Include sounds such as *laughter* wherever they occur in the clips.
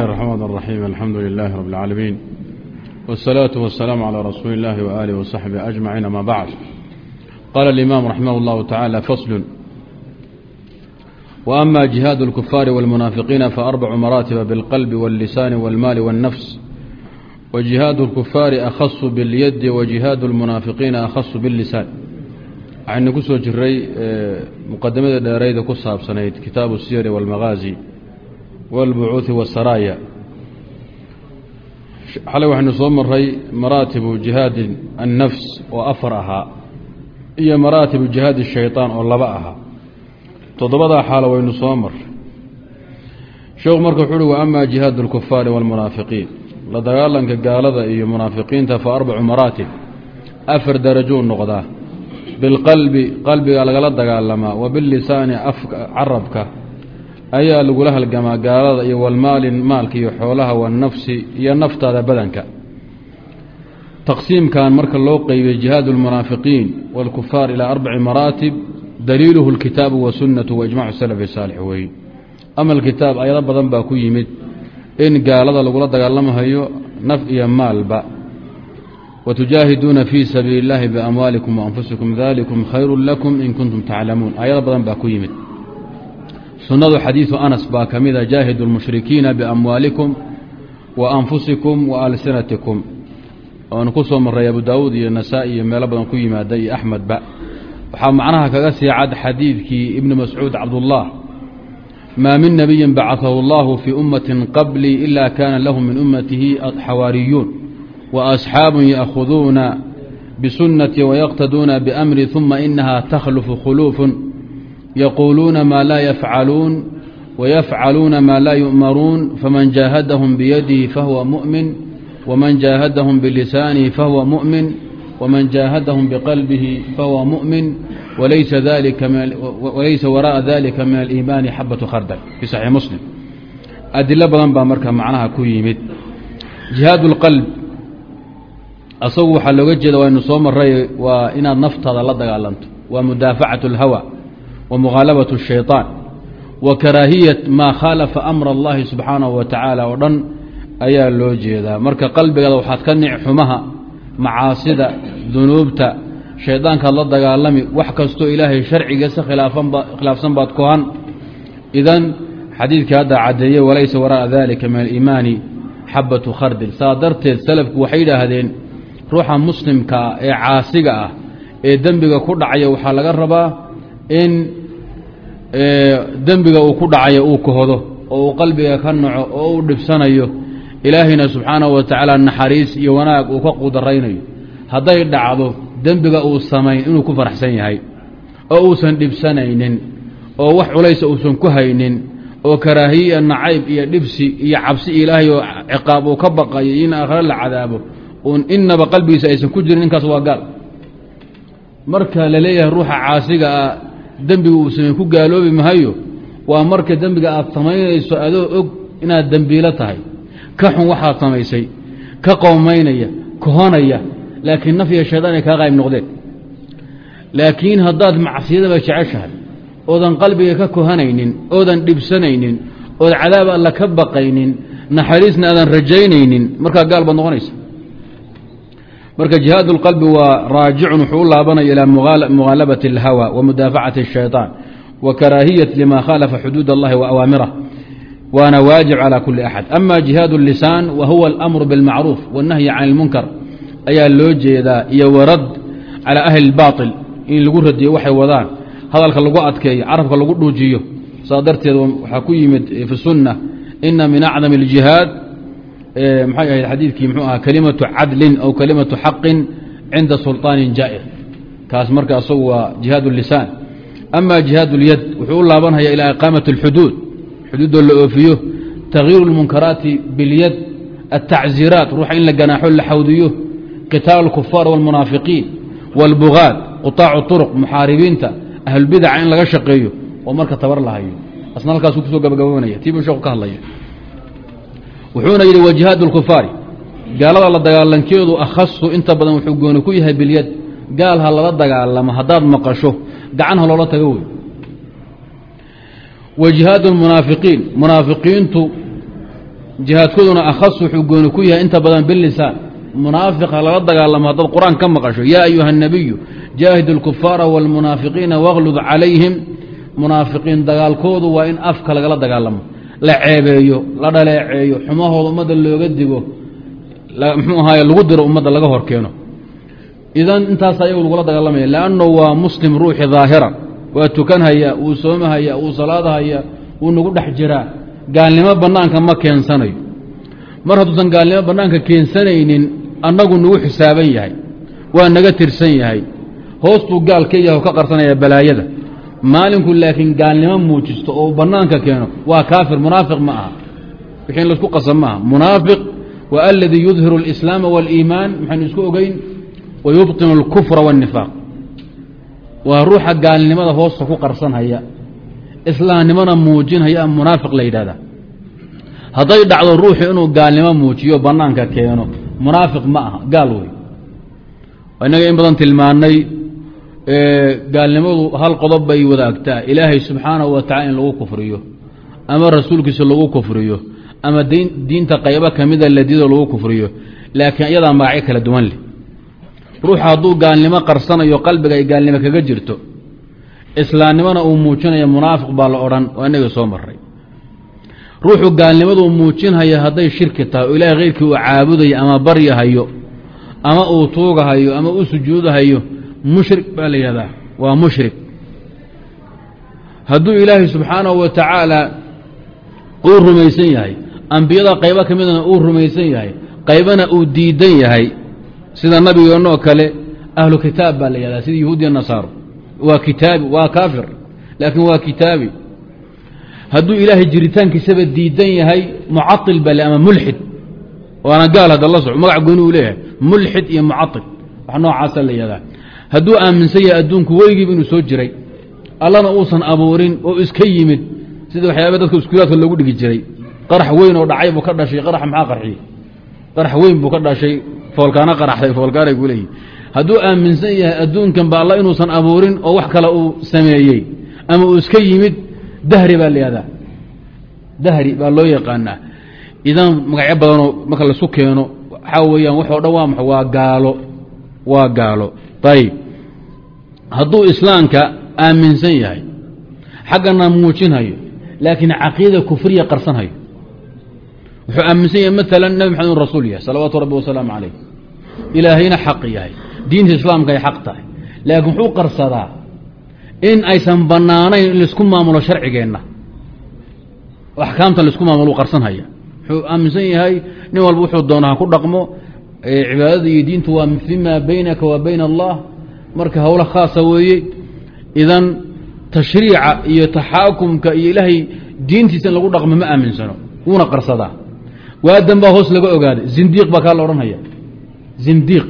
الرحمن الرحيم الحمد لله رب العالمين والصلاة والسلام على رسول الله وآله وصحبه أجمعين ما بعد قال الإمام رحمه الله تعالى فصل وأما جهاد الكفار والمنافقين فأربع مراتب بالقلب واللسان والمال والنفس وجهاد الكفار أخص باليد وجهاد المنافقين أخص باللسان waxaynu ku soo jiray muqadamada dheerayda ku saabsanayd kitaabu الsiyar والmagaazi wاlbucuuثi wالsaraaya xalay waxaynu soo maray maraatibu jihaadi الnafs oo afar ahaa iyo maraatibu jihaadi الshayطaan oo laba ahaa toddobadaa xaalo waynu soo maray sheekhu marka wuxu uhi wa ama jihaad اlkufaari wاlmunaafiqiin la dagaalanka gaalada iyo munaafiqiinta fa arbacu maraatib afar darajou noqdaa bilqalbi qalbiga lagala dagaalamaa wa bilisaani carabka ayaa lagula halgamaa gaalada iyo walmaali maalka iyo xoolaha wanafsi iyo naftaada badanka taqsiimkan marka loo qeybiyey jihaad اlmunaafiqiin wاlkufaar ilaa arbaci maraatib daliiluhu اlkitaabu wasunnatu waijmacu salafi saalix weeye ama alkitaab ayado badan baa ku yimid in gaalada lagula dagaalamahayo naf iyo maalba wtujaahiduuna fii sabiili اllahi biamwaalikum waanfusikum dalikum khayru lakum in kuntum taclamuun ayado badan baa ku yimid sunnadu xadiidu anas baa ka mida jaahidu lmushrikiina biamwaalikum wa anfusikum wa alsinatikum oanu ku soo maray abu daawuud iyo nasaa-i iyo meelo badan ku yimaada iyo axmedba waxaa macnaha kaga sii cad xadiidkii ibni mascuud cabdullah maa min nabiyin bacaahu allahu fii ummatin qablii ila kaana lahu min ummatihi xawaariyuun وأصxاaب يأkذuuna bsuنتي ويqتduuna بأmri ثuma إنha تkhlف khلوف يقuluuna ma laa yfcaluun ويfcaluuna ma laa يؤmaruun faman جاهdهم بydه fahuوa مؤmiن وmaن جاهdهم بلسانه fahuوa مؤmiن وmaن جاهdهم بqلبه fahuوa مؤmiن walaysa وراءa ذلika min الإيmاn xabaة khردل في صحيح mسلم adilo badan baa marka macnaha ku yimid جiهاad الqلب asagu waxaa looga jeeda waynu soo maray waa inaad naftaada la dagaalanto waa mudaafacaة اlhawa wa mughaalabaة الshayطaan wa karaahiyat maa khaalafa amra اllahi subxaanahu wa tacaala oo dhan ayaa loo jeedaa marka qalbigaada waxaad ka nic xumaha macaasida dunuubta shaydaankaad la dagaalami wax kastoo ilaahay sharcigiisa khilaafsan baad kohan idan xadiidkii hadda caddeeyey walaysa waraaءa dalika min aliimaani xabatu khardil saa darteed salafku waxay yidhaahdeen ruuxa muslimkaa ee caasiga ah ee dembiga ku dhacaya waxaa laga rabaa in dembiga uu ku dhacayo uu kohdo oo uu qalbiga ka naco oo uu dhibsanayo ilaahayna subxaanahu wa tacaala naxariis iyo wanaag uu ka qudaraynayo hadday dhacdo dembiga uu samayn inuu ku faraxsan yahay oo uusan dhibsanaynin oo wax culaysa uusan ku haynin oo karaahiya nacayb iyo dhibsi iyo cabsi ilaahay oo ciqaab uu ka baqayo in aakhare la cadaabo un inaba qalbigiisa aysan ku jirin ninkaas waa gaal. Marka la leeyahay ruuxa caasiga ah dembiga uu samey ku gaaloobi mahayo waa marka dembiga aad samaynayso adoo og inaad dembiilo tahay. Ka xun waxaad samaysay ka qowmaynaya kohonaya laakiin naf iyo shaydaan ay kaa qayb noqdeen. Laakiin haddaad macsiyadaba jeceshahay oodan qalbiga ka kohanaynin oodan dhibsanaynin ood cadaab alla ka baqaynin naxariisna aadan rajaynaynin markaa gaal baad noqonaysa marka jihaad اlqalbi waa raajicun wuxuu u laabanaya ilaa mughaalabati اlhawa wa mudaafacati الshayطaan wa karaahiyat lima khaalafa xuduud اllahi wa awaamirah waana waajib calى kuli axad ama jihaad الlisaan wa huwa اlamru biاlmacruuf wالnahyi can اlmunkar ayaa loo jeedaa iyo warad calى ahli اlbaطil in lagu radiyo waxay wadaan hadalka lagu adkeeyo carabka lagu dhuujiyo saa darteed waxaa ku yimid fi sunna ina min acdam اljihaad maxay ahayd xadiidkii mxuu ahaa kalimatu cadlin aw kalimatu xaqin cinda sulطaanin jaa'ir kaas marka asagu waa jihaad اlisaan ama jihaad اlyad wuxuu u laabanaya ilaa iqaamaة اlxuduud xuduudoo la oofiyo takyiiru اlmunkaraati biاlyad الtacziiraat ruuxa in la ganaaxo la xawdiyo qitaal اlkufaar wاlmunaafiqiin wاlbugaad quطaacu طurq muxaaribiinta ahlulbidaca in laga shaqeeyo oo marka tabar lahayo asna halkaasuu kusoo gabagaboonaya tii buu sheeku ka hadlaya wuxuuna yidhi wa jihaad اlkufaari gaalada la dagaalankeedu akhasu inta badan wuxuu gooni ku yahay bilyad gaal ha lala dagaalamo haddaad maqasho gacan ha loola tago wey wa jihaad اlmunaafiqiin munaafiqiintu jihaadkooduna akhas wuxuu gooni ku yahay inta badan bilisaan munaafiqa lala dagaalamo haddaad qur-aan ka maqasho yaa ayuha الnabiyu jaahid اlkufaara wاlmunaafiqiina wاklud calayhim munaafiqiin dagaalkoodu waa in afka lagala dagaalamo la ceebeeyo la dhaleeceeyo xumahooda ummadda looga digo mxuu lagu diro ummadda laga hor keeno idan intaas ayagu lagula dagaalamaya lanno waa muslim ruuxi daahira. Waa tukanhaya wuu soomahaya wuu salaadahaya wuu nagu dhex jiraa. Gaalnimo bannaanka ma keensanayo. Mar hadduusan gaalnimo bannaanka keensanaynin annagu nagu xisaaban yahay waa naga tirsan yahay. Hoos buu gaal ka yahay oo ka qarsanaya balaayada maalinku laakiin gaalnimo muujisto oo bannaanka keeno waa kaafir munaafiq ma aha wixii in laisku qasab maaha munaafiq wa aladii yudhiru اlislaama wاliimaan maxaynu isku ogeyn wa yubطinu اlkufra wالnifaaq waa ruuxa gaalnimada hoosta ku qarsanhaya islaamnimona muujinhaya munaafiq la yidhahda hadday dhacdo ruuxu inuu gaalnimo muujiyo bannaanka keeno munaafiq ma aha gaal wey innaga in badan tilmaanay gaalnimadu hal qodob bay wadaagtaa. Ilaahay subxaanahu wa tacala in lagu kufriyo ama rasuulkiisa lagu kufriyo ama diinta qaybo kamida ladido lagu kufriyo. Laakiin iyadaa magacyo kala duwan leh. Ruuxa hadduu gaalnimo qarsanayo qalbiga ay gaalnimo kaga jirto islaamnimona uu muujinayo munaafiq baa la odhan waa inaga soo maray ruuxu gaalnimaduu muujinhaya hadday shirki tahay oo ilaahay keyrkii uu caabudayo ama baryahayo ama uu tuugahayo ama u sujuudahayo mushrik baa la yihahdaa waa mushrik. Hadduu ilaahay subxaanahu wa tacaala uu rumaysan yahay ambiyada qaybo ka midana uu rumaysan yahay qaybana uu diidan yahay sida nabigeenoo kale ahlu kitaab baa la yihahdaa sida yahuudiya nasaaro waa kitaabi waa kaafir laakiin waa kitaabi. Hadduu ilaahay jiritaankiisaba diidan yahay mucail baa ama mulxid. Waana gaal hadda la soco magac gooni uu leeyahay mulxid iyo mucail wax noocaasa la yihahdaa hadduu aaminsan yahay adduunku weligiiba inuu soo jiray allana uusan abuurin oo iska yimid sida waxyaaba dadka iskuulaadka loogu dhigi jiray. Qarax weyn oo dhacay buu ka dhashay qarax maxaa qarxiyey? Qarax weyn buu ka dhashay foolkaana qaraxday foolkaanay ku leeyihi hadduu aaminsan yahay adduunkan ba alla inuusan abuurin oo wax kale uu sameeyey ama uu iska yimid dahri baa la dahri baa loo yaqaanaa. Idan magacyo badanoo marka laisu keeno waxaa weeyaan waxoo dhan waa maxa waa gaalo. Waa gaalo ayib hadduu islaamka aaminsan yahay xaggana muujinhayo laakiin caqiida kufriya qarsanhayo. Wuxuu aaminsan yahay maalan nebi maxamed inu rasuul yahay salawaatu rabbi wasalaamu calayh. Ilaahayna xaq yahay diinta islaamka ay xaq tahay. Laakiin wuxuu qarsadaa in aysan bannaanayn in la isku maamulo sharcigeenna. Axkaamtan la isku maamulo qarsanhaya wuxuu aaminsan yahay nin walba wuxuu doona ha ku dhaqmo cibaadada iyo diintu waa fima baynaka wa bayna allah. Marka howlo khaasa weeye idan tashriica iyo taxaakumka iyo ilaahay diintiisa in lagu dhaqmo ma aaminsano wuuna qarsadaa. Waadan baa hoos laga ogaaday. Zindiiq baa kaa la odhanhaya zindiiq.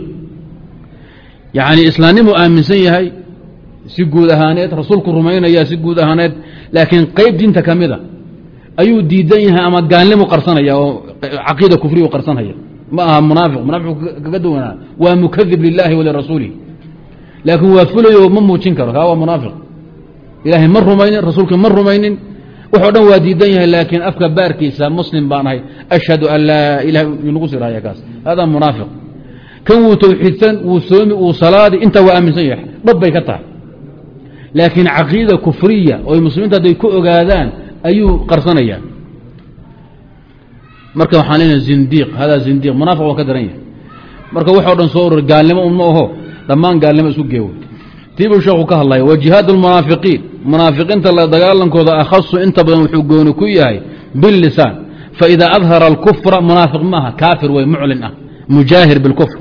Yacni islaamnimu aaminsan yahay si guud ahaaneed rasuulku rumaynaya si guud ahaaneed laakiin qeyb diinta ka mida ayuu diidan yahay ama gaalnimu qarsanaya oo caqiida kufriyu qarsanaya ma aha munaafiq munaafiqu kaga duwanaa. Waa mukadib lilahi walirasuulih laakiin waa fulayo ma muujin karo kaa waa munaafiq. Ilaahay ma rumaynin rasuulka ma rumaynin. Wuxoo dhan waa diidan yahay laakiin afka baarkiisa muslim baan ahay. Ashhadu an laa ilah nagu siraya kaas. Hada munaafiq. Kan wuu tawxiidsan wuu soomi wuu salaadi intaa waa aaminsan yahay. Dhab bay ka tahay. Laakiin caqiida kufriya oo muslimiinta hadday ku ogaadaan ayuu qarsanaya marka waxaan leenahay zindiiq hada zindiiq munaafiq waa ka daran yahay marka waxoo dhan soo urur gaalnimo un ma aho dhammaan gaalnimo isu geewo tii buu sheekhu ka hadlaya wa jihaad almunaafiqiin munaafiqiinta la dagaalankooda akhasu inta badan wuxuu gooni ku yahay billisaan faidaa adhara alkufra munaafiq maaha kaafir wey muclin ah mujaahir bilkufr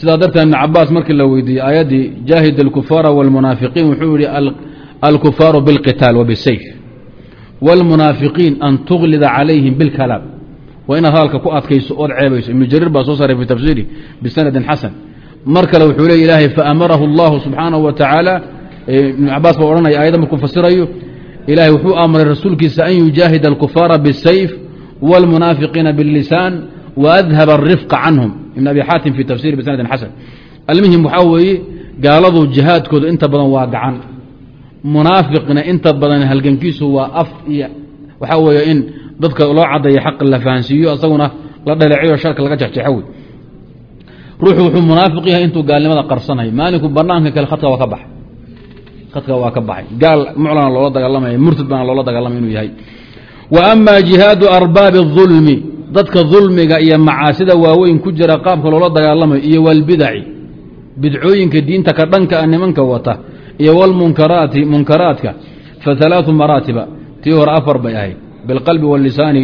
sidaa darteed ibn cabaas markii la weydiiyey aayaddii jaahid alkufaara wاlmunaafiqiin wuxuu yihi alkufaaru biاlqitaal wa bisayf wاlmunaafiqiin an tuglida calayhim biاlkalaam waa inaad hadalka ku adkayso ood ceebayso ibnu jariir baa soo saaray fi tafsiiri bisanadin xasan mar kale wuxuu leey ilaahay faamarahu اllahu subxaanahu wa tacaala ibnu cabaas baa odhanaya aayadda markuu fasirayo ilahay wuxuu amray rasuulkiisa an yujaahida alkufaara biاsayf wاlmunaafiqiina biاllisaan waadhab arifqa canhum ibn abi xaatim fi tafsiri bisanadin xasan almuhim waxaa weeye gaaladu jihaadkooda inta badan waa gacan munaafiqna inta badan halgankiisu waa af iyo waxaa weeye in dadka loo cadaya xaq la fahansiiyo asaguna la dhaleeciyo sharka laga jexjeexo wey ruuxu wuxuu munaafiq yahay intuu gaalnimada qarsanay maalinku banaanka kale khadka waa ka baxay khadka waa ka baxay gaal muclana loola dagaalamaya murtad baana loola dagaalamaya inuu yahay wa ama jihaadu arbaabi الظulmi dadka dulmiga iyo macaasida waaweyn ku jira qaabka loola dagaalamayo iyo wاlbidaci bidcooyinka diinta ka dhanka a nimanka wata iyo wlmunkaraati munkaraadka faثalaaثu maraatiba tii hore afar bay ahayd biاlqalbi wاllisaani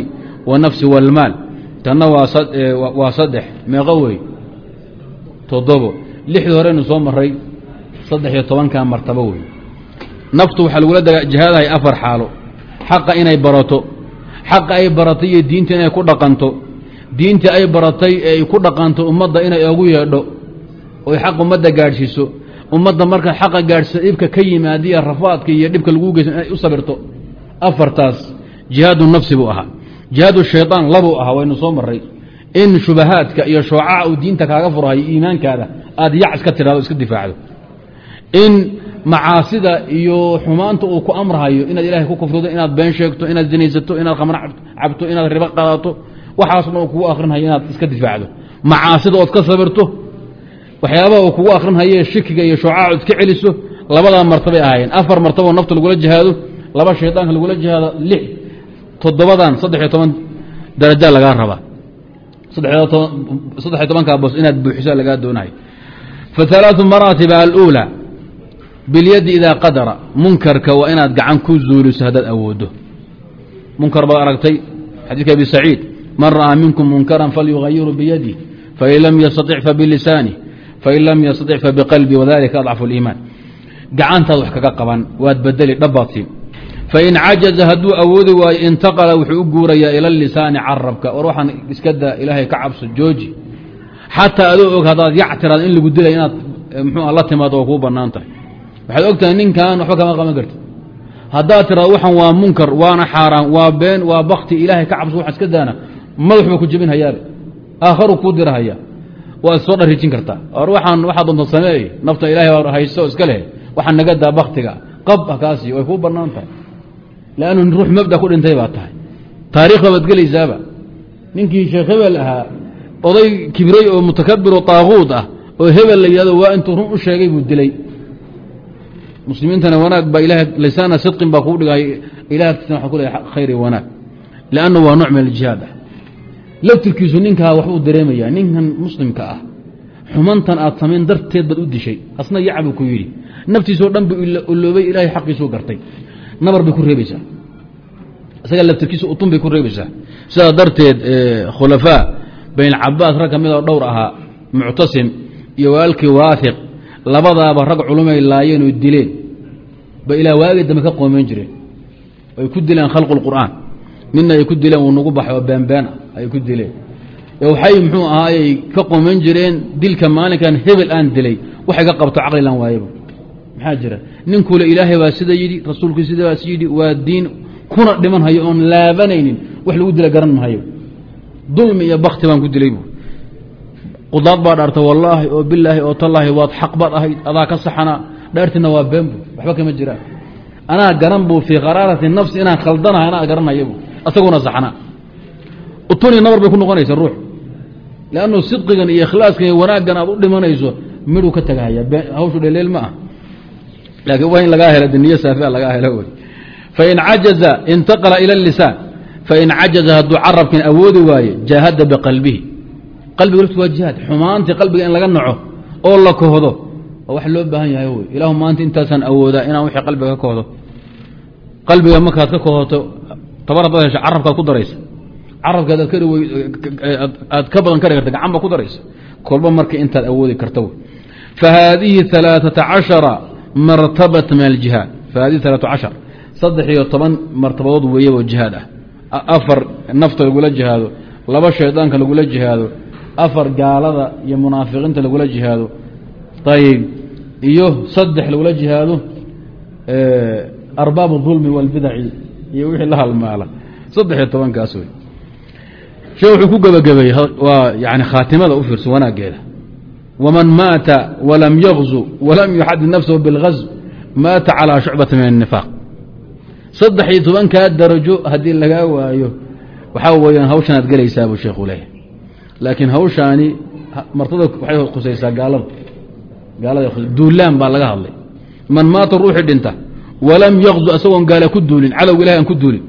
wالnafsi wاlmaal tanna waa saddex meeqo wey toddobo lixdii horeynu soo maray saddex iyo tobankaa martabo wey naftu waxaa lagula jihaadahay afar xaalo xaqa inay barato xaqa ay baratay iyo diinta inay ku dhaqanto diintii ay baratay ee ay ku dhaqanto ummadda inay ogu yeedho oy xaq ummadda gaadhsiiso ummadda marka xaqa gaadhsiisa dhibka ka yimaadiya rafaadka iyo dhibka laguu geysan inay u sabirto afartaas jihaadu nafsi buu ahaa. Jihaadu shayطaan labuu ahaa waynu soo maray in shubahaadka iyo shoocaca uu diinta kaaga furhayo iimaankaada aada yac iska tidhahdo iska difaacdo. In macaasida iyo xumaanta uu ku amrahayo inaad ilahay ku kufrido inaad been sheegto inaad zinaysato inaad khamr cabto inaad ribo qaadato waxaaso uu kugu akrinhayo inaad iska difaacdo. Macaasida ood ka sabirto waxyaabaha uu kugu akrinhaye shikiga iyo shoocaca ood ka celiso labadaa martabay ahaayeen. Afar martaboo nafta lagula jihaado laba shaydaanka lagula jihaado lix toddobadan saddex iyo toban daraja lagaa rabaa saddex iyo tobankaa bos inaad buuxiso lagaa doonahay faثalaaثu maraatiba alأuulى biاlyadi idaa qadara munkarka waa inaad gacan ku zuuliso haddaad awoodo munkar baad aragtay xadiidka abi saciid man ra'aa minkum munkaran falyugayiru biyadih fain lam yastaطic fabilisanih fain lam yastaطic fabiqalbi wadalika adcafu اliimaan gacantaad wax kaga qaban waad bedeli dhabbaad siin fain cajaza hadduu awoodi waayo intaqala wuxuu u guurayaa ila lisaani carabka war waxaan iska daa ilaahay ka cabso jooji xataa adoo og haddaad yac tiraado in lagu dilay inaad mxuu la timaado waa kuu bannaan tahay waxaad og tahay ninkan waxba kama qaban karti haddaad tiraado waxan waa munkar waana xaaraan waa been waa bakti ilaahay ka cabso waxaan iska daana madax baa ku jebin hayaabe aakharu kuu dirahaya waad soo dharijin kartaa or waxaan waxaa lannu ruux mabda ku dhintay baa tahay taarikhda baad gelaysaaba ninkii sheekh hebel ahaa oday kibray oo mutakabiro taaquud ah oo hebel la waa intuu run u sheegay buu dilay muslimiintana wanaag baa ilaah lisaana sidqin baa kuu dhigay ilah agtiisana waa ku leeya khayr wanaag lannu waa nooc min aljihaad ah laftirkiisu ninkaa waxbuu dareemayaa ninkan muslimka ah xumantan aad samayn darteed baad u dishay asna yaca buu ku yidhi naftiisoo dhan buu iloobay ilaahay xaqiisuu gartay nabar bay ku reebaysaa. Isaga laftirkiisa utun bay ku reebaysaa. Sidaa darteed khulafaa bayn cabaas rag ka mid oo dhowr ahaa muctasim iyo walaalkii waahiq labadaaba rag culumay laayeen oo dileen. Ba ilaa waagi dambe ka qoomeyn jireen. Ay ku dileen khalqu lqur'aan midna ay ku dileen uu nagu baxay oo beenbeena ay ku dileen. Waxay muxuu ahaayey ka qoomeyn jireen dilka maalinkan hebel aan dilay waxay ka qabto caqlilan waayaba maxaa jira? Ninkule ilaahay baa sida yidhi rasuulku sidaas yidhi waa diin kuna dhiman hayo oon laabanaynin wax lagu dila garan mahayo dulmi iyo bakti baan ku dilay bu qudaad baa dhaarta wallaahi oo bilaahi oo tallaahi waad xaq baad ahayd adaa ka saxanaa dhaartiina waa beenbu waxba kama jiraan anaa garan buu fii qaraarati nafsi inaan khaldanahay anaa garanhayabu asaguna saxnaa utuni nabar bay ku noqonaysa ruux. Lannu sidqigan iyo ikhlaaskan iyo wanaaggan aad u dhimanayso miduu ka tagahaya hawshu dheleel ma ah laakiin waa in lagaa helo diniye saafia lagaa helo wey fain cajaza intaqala ila lisaan fain cajaza hadduu carabkan awoodi waaye jaahada biqalbihi qalbiga laftu waa jihaad xumaantii qalbiga in laga naco oo la kohdo waa wax loo baahan yahay wey ilahu maanta intaasaan awoodaa inaan wixii qalbiga ka kohdo qalbiga markaad ka kohoto tabar haddaad hesho carabkaad ku daraysa carabkaad aad ka badan kari karta gacan baa ku daraysa kolba marka intaad awoodi karta wey fahaadihi alaaثaةa caشhara martabata min aljihaad faadi alaa cashar saddex iyo toban martabadood weeyabo jihaad ah. Afar nafta lagula jihaado laba shaydaanka lagula jihaado afar gaalada iyo munaafiqiinta lagula jihaado. Ayb iyo saddex lagula jihaado arbaabu dulmi wاlbidaci iyo wixii la halmaala. Saddex iyo tobankaas wey shee wuxuu ku gebagabeeyey waa yani khaatimada u fiirsan wman maata walam yagzu walam yuxadid nafsahu bilgazw maata calaa shucbati min الnifaaq saddex-iyo tobankaa darajo haddii lagaa waayo. Waxaa weyaan hawshanaad gelaysaabuu sheekhu leeyahy laakiin hawshaani martada waxay khusaysaa gaalada gaalada duulaan baa laga hadlay. Man maata ruuxii dhinta walam yagzu asagoon gaala ku duulin cadowga ilahi aan ku duulin.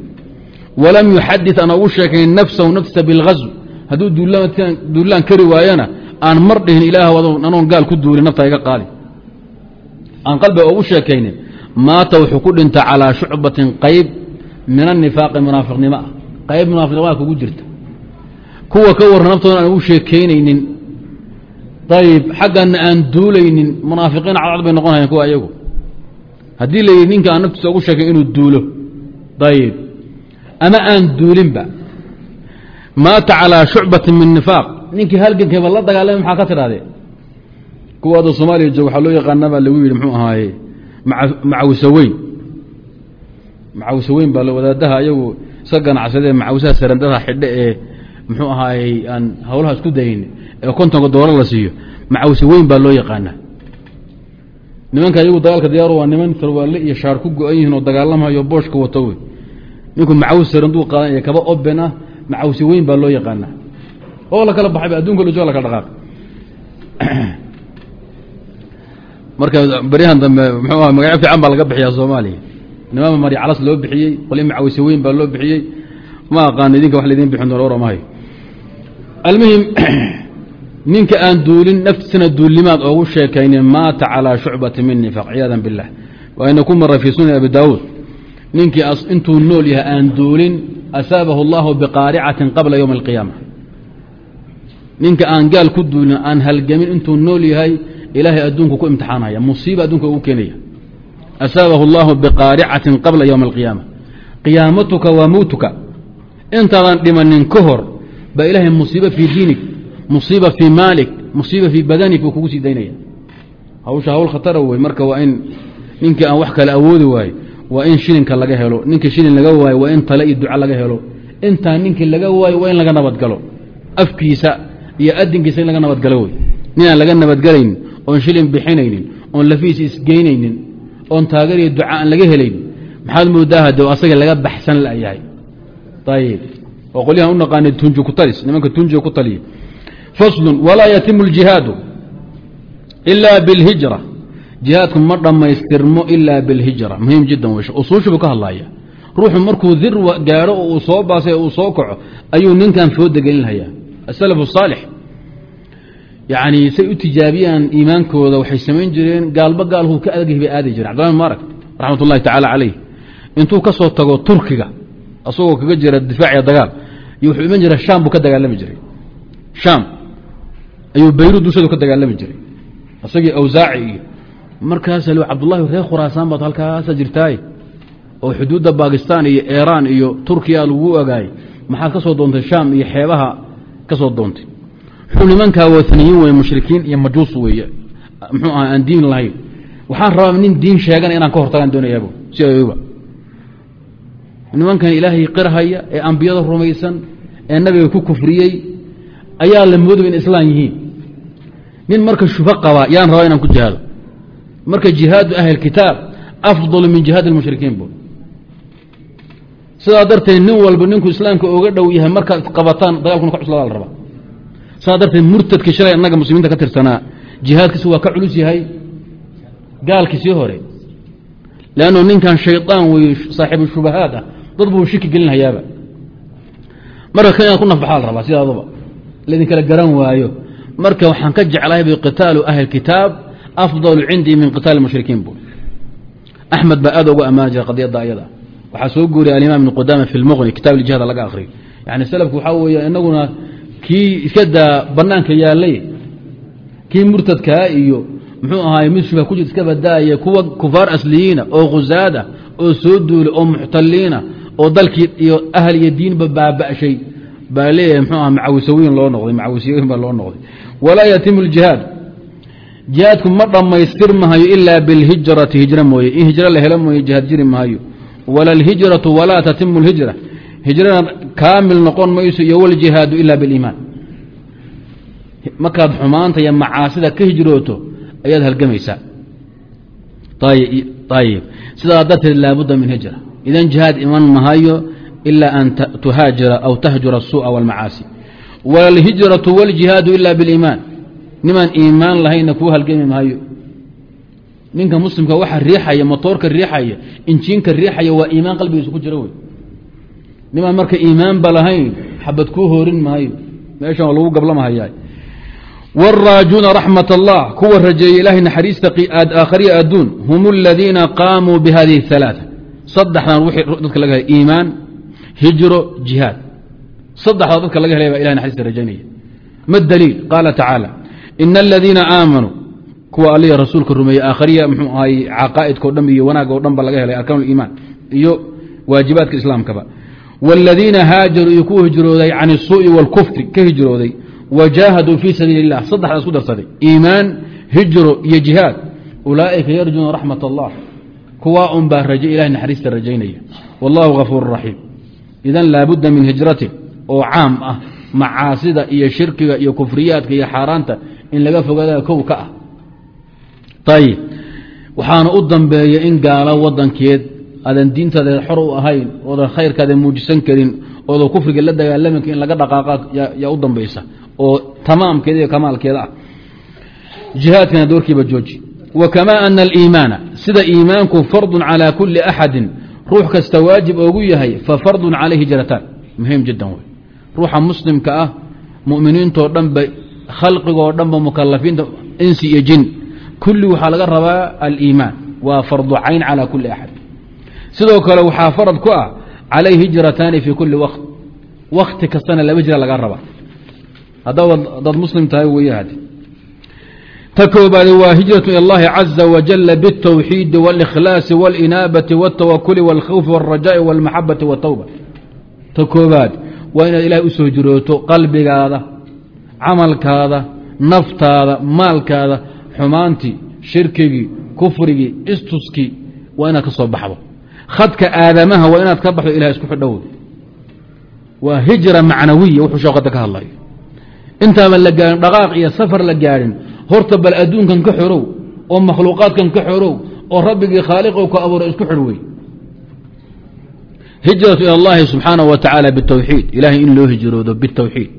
Walam yuxadid aan ugu sheekayn nafsahu naftiisa bilgazw hadduu kari waayona aan mar dhihin ilaah anoon gaal ku duulin nafta iga qaadi. Aan qalbiga ugu sheekaynin maata wuxuu ku dhinta calaa shucbatin qayb min anifaaqi munaafiqnimo ah. Qayb munaafiqnimaa kugu jirta. Kuwa ka warran naftooda aan ugu sheekaynaynin ayib xaggana aan duulaynin munaafiqiin cadcad bay noqon hayaan kuwa ayagu haddii la yidhi ninka aan naftiisa ugu sheekay inuu duulo. Ayib ama aan duulinba. Maata calaa shucbatin min nifaaq ninkii halgankaba la dagaalamay maxaa ka tidhahdee kuwa adda soomaaliya joog waxaa loo yaqaana baa lagu yidhi muxuu ahaaye macawisaweyn macawisaweyn baa wadaadaha ayagu iska ganacsadee macawisaha sarandadaha xidhe ee muxuu ahaayey aan hawlaha isku dayin ee kontonka doolar la siiyo macawisaweyn baa loo yaqaana nimanka ayagu dagaalka diyaaru waa niman sarwaale iyo shaar ku go-an yihiin oo dagaalamayo booshka wato. Wey ninku macawis saranduu qaadan iyo kaba oben ah macawsi weyn baa loo yaqaana oo la kala baxayba adunka lo la kala dhaqaaq marka beryahan dambe mxuu aha magacyo fiican baa laga bixiyaa soomaaliya. Nimaama mari calas loo bixiyey qolyo macawise baa loo bixiyey. Ma aqaan idinka wax laydin bixin doona waramahayo almuhim *clears throat* ninka aan duulin naftisana duullimaad oogu sheekaynin maata calaa shucbati min nifaq ciyaadan bilah waayna ku maray fii sunan abi daawuud. Ninkii intuu nool yahay aan duulin asaabahu allahu biqaaricatin qabla ywmi alqiyaama ninka aan gaal ku duulin aan halgamin intuu nool yahay ilaahay adduunku ku imtixaanaya musiiba adduunka ugu keenaya. Asaabahu allahu biqaaricatin qabla ywmi alqiyaama. Qiyaamatuka waa mowtuka intaadan dhimanin ka hor baa ilaahay musiiba fii diinig musiiba fii maalik musiiba fii badanik buu kugu sii daynaya. Hawsha hawl khatara wey marka waa in ninkii aan wax kale awoodi waayo waa in shilinka laga helo. Ninkii shilin laga waayo waa in tale iyo duca laga helo. Intaa ninkii laga waayo waa in laga nabadgalo afkiisa iyo adinkiisa in laga nabadgalo wey ninaan laga nabadgelaynin oon shilin bixinaynin oon lafihiisa isgeynaynin oon taageer iyo duca aan laga helaynin maxaad moodaa hade asaga laga baxsan layahay ayib oo qolyahan u naqaana tunji ku talis nimanka tunjiga ku taliya faslun walaa yatimu اljihaadu ila biاlhijra jihaadku ma dhammaystirmo ilaa bilhijra. Muhiim jiddan wesh usuusha buu ka hadlaya ruuxu markuu dirwa gaadho oo uu soo baasay uu soo kaco ayuu ninkan fooda gelinhayaa asalaf saalix yacni say u tijaabiyaan iimaankooda waxay samayn jireen gaalba gaalkuu ka adagih bay aadi jireen. Cabdillah mubarak raxmat ullahi tacaala calayh. Intuu ka soo tago turkiga asagoo kaga jira difaaciya dagaal iyo wuxuu iman jira shaam buu ka dagaalami jiray. Shaam ayuu bayruud dusheedu ka dagaalami jiray. Isagii awsaaci iyo markaasa l cabdullahi reer khuraasaan baad halkaasa jirtaay oo xuduudda bakistan iyo iiraan iyo turkiya lagu ogaay maxaad ka soo doontay shaam iyo xeebaha ka soo doontay nimankaa wataniyiin wey mushrikiin iyo majuus weeye. Muxuu aha aan diin lahayn. Waxaan rabaa nin diin sheegana inaan ka hortagaan doonayaabo si ayba nimankan ilaahay qirhaya ee ambiyada rumaysan ee nabiga ku kufriyey ayaa la moodaba in islaan yihiin. Nin marka shufo qaba yaan rabaa inaan ku jihaado. Marka jihaadu ahli kitaab afdal min jihaad اmushrikiin bu sidaa darteed nin walba ninku islaamka oga dhow yahay markaad qabataan dagaalkuna ka cuslada la rabaa sidaa darteed murtadkii shalay annaga muslimiinta ka tirsanaa jihaadkiisu waa ka culus yahay gaalkiisii hore. Lannu ninkan shayطaan wey saaxiibu shubahaad ah dad buu shiki gelinhayaaba marka inaad ku nafbaxaa la rabaa sidaadaba laydin kala garan waayo. Marka waxaan ka jeclahay qitaalu ahli kitaab afdal cindii min qitaal mushrikiin bu axmed baa aad uga ammaani jira qadiyadda ayada. Waxaa soo guuriyay alimaam ibn qudama fi lmuqni kitab ljihad laga akriyo yani selafku waxaa weeye inaguna kii iska daa banaanka yaalay kii murtadkaa iyo muxuu ahaay mid shubha ku jir iska badaaya kuwa kufaar asliyiina oo khusaada oo soo duulay oo muxtaliina oo dalkii iyo ahl iyo diinba baaba'shay. Baa leeyahay mxuu aha macawisawiin loo noqday macawisyawiin baa loo noqday. Walaa yatimu ljihaad jihaadku ma dhammaystir ilaa bilhijrati hijro mooye. In hijro la helo mooye jihaad jiri mahayo wala alhijratu walaa tatimu lhijra hijrana kaamil noqon mayso iyo waljihaadu ila biliimaan markaad xumaanta iyo macaasida ka hijrooto ayaad halgamaysaa ayib sidaa darteed laabudda min hijra idan jihaad iman mahayo ila an tuhaajira aw tahjura الsuuءa wاlmacaasi wاlhijraةu wاljihaadu ila biاliimaan nimaan iimaan lahayna kuu halgemi maayo ninka muslimka waxa riixaya motoorka riixaya injiinka riixaya waa iimaan qalbigiisa ku jira wey nimaan marka iimaanba lahayn xabad kuu hoorin maayo meeshan waa lagu gablamahaya wاraajuuna raxmat اllah kuwa rajeeyey ilahay naxariista aakhariya adduun hum اladiina qaamuu bihadihi الثalaaثa saddexdan wixii dadka laga helay iimaan hijro jihaad saddexdaa dadka laga helay baa ilahay naxariista rajaynaya ma daliil qaala tacaala ina aladiina aamanuu kuwa aliya rasuulka rumeeyey aakhariya mxuu ahay caqaa'idkao dhan iyo wanaag oo dhan ba laga helay arkaan iimaan iyo waajibaadka islaamkaba wاladiina haajaruu iyo kuwa hijrooday can الsuuءi wاlkufri ka hijrooday wajaahaduu fii sabiili الlah saddexdaa isku darsaday iimaan hijro iyo jihaad ulaa'ika yarjuuna raxmat اllah kuwaa un baa raje ilahay naxariista rajaynaya wallahu gafuur raxiim idan laabudda min hijratin oo caam ah macaasida iyo shirkiga iyo kufriyaadka iyo xaaraanta in laga fogaada kow ka ah ayib waxaana u dambeeya in gaalo wadankeed aadan diintaada xor u ahayn oodan khayrkaada muujisan karin oodan kufriga la dagaalami karin in laga dhaqaaqa yaa u dambaysa oo tamaamkeeda iyo kamaalkeeda ah. Jihaadkana doorkiiba jooji. Wa kamaa ana aliimaana sida iimaanku fardun calaa kuli axadin ruux kasta waajib oogu yahay fa fardun calayhi hijrataan muhiim jiddan wey ruuxa muslimka ah muminiintoo dhanba khalqigoo dhanba mukalafiinta insi iyo jin. Kulli waxaa laga rabaa aliimaan. Waa fardu cayn calى kuli axad. Sidoo kale waxaa farad ku ah calayhi hijrataani fi kuli waqt. Wakti kastana laba jira laga rabaa haddaba dad muslim tahay weeye hadi ta koobaadi waa hijraة ilى اllahi caزa wajala bالtwxiidi wاlإkhlaasi wاlinaabati wالtawakuli wاlkhawfi wاlrajaءi wاlmaxabati wالtawba ta koobaad waa inaad ilahay usoo hijrooto qalbigaada camalkaada naftaada maalkaada xumaantii shirkigii kufrigii istuskii waa inaad ka soo baxdo khadka aadamaha waa inaad ka baxdo ilahay isku xidhow waa hijra macnawiya wuxuu sheekada ka hadlayo intaaban la gaarin dhaqaaq iyo safar la gaadhin horta bal adduunkan ka xorow oo makhluuqaadkan ka xorow oo rabbigii khaaliqo ka abuuray isku xidh wey hijratu ila اllahi subxaanaه wa tacaala bالtawxiid ilahay in loo hijroodo bالtawxiid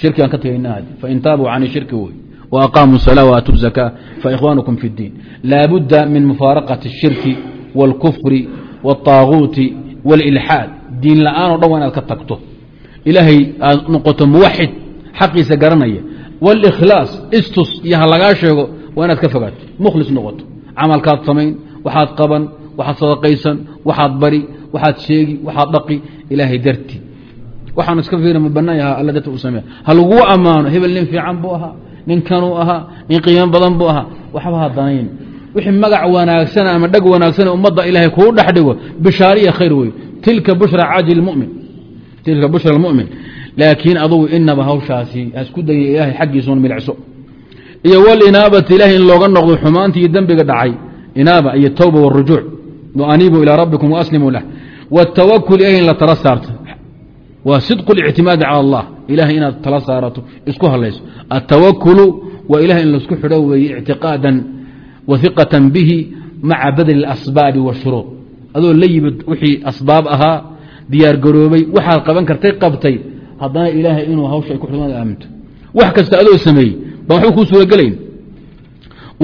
shirkigaan ka tagaynaa fain taabuu can shirki wey وأقاموا الصلاة وآتوا الزكاة فإخوانكم في الدين لا بد من مفارقة الشرك والكفر والطاغوت والإلحاد diin la-aan o dhan waa inaad ka tagto ilaahay aad noqoto muwaxid xaqiisa garanaya wاlإkhlaaص istus iyo ha lagaa sheego waa inaad ka fogaato mukhlis noqoto camalkaad samayn waxaad qaban waxaad sadaqaysan waxaad bari waxaad sheegi waxaad dhaqi ilaahay darti waxaan iska fiira ma banaan yaha alla darti u sameya ha laguu ammaano hebel nin fiican buu ahaa ninkanuu ahaa nin qiimo badan buu ahaa waxba ha danayn wixii magac wanaagsan ama dheg wanaagsan ummadda ilaahay kuu dhex dhigo bishaariya khayr wey tilka bushra caji mumin tilka bushra اlmumin laakiin adugu inaba hawshaasi hasku daya ilaahay xaggiisuun milcso iyo wlinaabati ilahay in looga noqdo xumaantii iyo dembiga dhacay inaaba iyo towba wاrujuuc aniibuu ilaa rabbikum waaslimuu lah wاtawakul ilahay in la tala saarto waa sidq اlictimaadi calى اllah ilahay inaad tala saarato isku halayso atawakulu waa ilahay in laisku xidho weeye ictiqaadan wa hiqatan bihi maca badli اlasbaabi wاshuruud adoo la yimid wixii asbaab ahaa diyaar garoobay waxaad qaban kartay qabtay haddana ilaahay inuu hawsha ay ku xidhmada aaminto wax kasta adoo sameeyey baan waxba kuu suuragelayn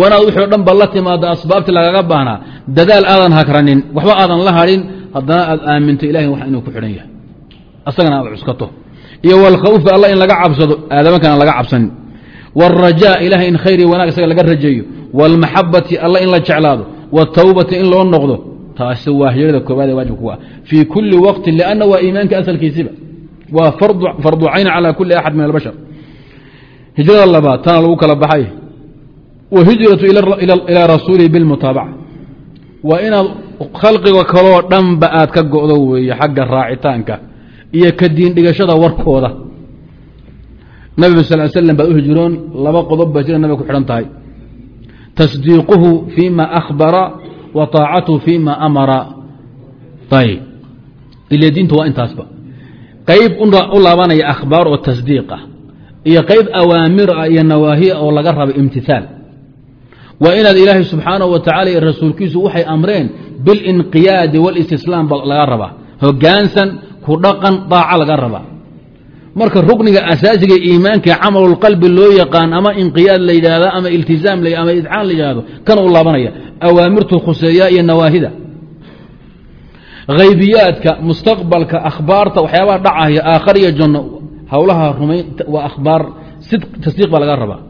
wanaad wixii o dhan ba la timaado asbaabtii lagaga baahnaa dadaal aadan hakranin waxba aadan la hadhin haddana aad aaminto ilahay wax inuu ku xidhan yahay asagana aad cuskato iyo wاlkhawfi alla in laga cabsado aadamankan aan laga cabsanin wاlrajaa ilahay in khayr iyo wanaag isaga laga rajeeyo wاlmaxabati alla in la jeclaado wاtawbati in loo noqdo taasi waa hijrada koobaad ee waajib kuga fii kuli waqti lanna waa iimaanka asalkiisiba waa fardu cayn calى kuli axad min albashar hijrada labaad tana lagu kala baxay whijratu ilىa rasuulihi biاlmutaabaca waa inaad khalqiga kaloo dhanba aad ka go'do weeye xagga raacitaanka iyo ka diin dhigashada warkooda nabiga sal slm baad u hijroon laba qodob baa jira nabiga ku xidhan tahay tasdiiquhu fima akhbara wa طaacatuhu fima amara ayb ile diinta waa intaasba qayb u laabanaya akhbaar oo tasdiiq ah iyo qayb awaamir ah iyo nawaahi ah oo laga rabo imtithaal. Waa inaad ilaahay subxaanahu wa tacala iyo rasuulkiisu waxay amreen bilinqiyaadi walistislaam ba laga rabaa hogaansan ku dhaqan daaca laga rabaa. Marka rukniga asaasiga iimaanka camalulqalbi loo yaqaan ama inqiyaad la yidhaahdo ama iltisaam ama idcaan la yidhaahdo kan u laabanaya awaamirtu khuseeyaa iyo nawaahida haybiyaadka mustaqbalka akhbaarta waxyaabaha dhacaya aakhar iyo janno howlaha rumayn waa akhbaar sid tasdiiq baa laga rabaa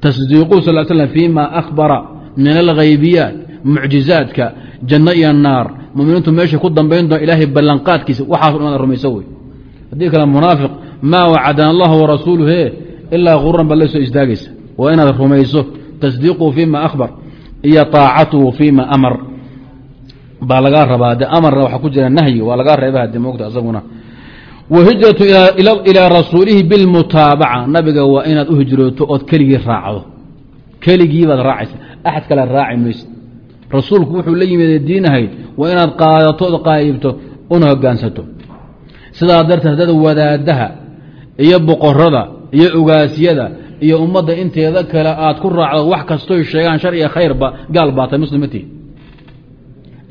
tasdiiqu sal slam fima akhbara min alghaybiyaat mucjizaadka janno iyo naar muminiintu meeshay ku dambayn doon ilaahay ballanqaadkiisa waxaaso dhan rumayso wey haddii kale munaafiq maa wacadana allah warasuuluhu he ilaa guran baad la soo istaagaysa waa inaad rumayso tasdiiquhu fima akhbar iyo طaacatuhu fima amar baa lagaa rabaa. De amarna waxaa ku jira nahyi waa lagaa reeba de mogta asaguna wahijratu ilaa rasuulihi bilmutaabaca nabiga waa inaad u hijrooto ood keligii raacdo. Keligii baad raacaysa. Axad kale raaci mayse rasuulku wuxuu la yimid diinahayd waa inaad qaadato od qaayibto una hogaansato. Sidaa darteed haddada wadaadaha iyo boqorada iyo ogaasyada iyo ummadda inteeda kale aad ku raacdo wax kastoy sheegaan shar iyo khayrba gaal baatay muslimati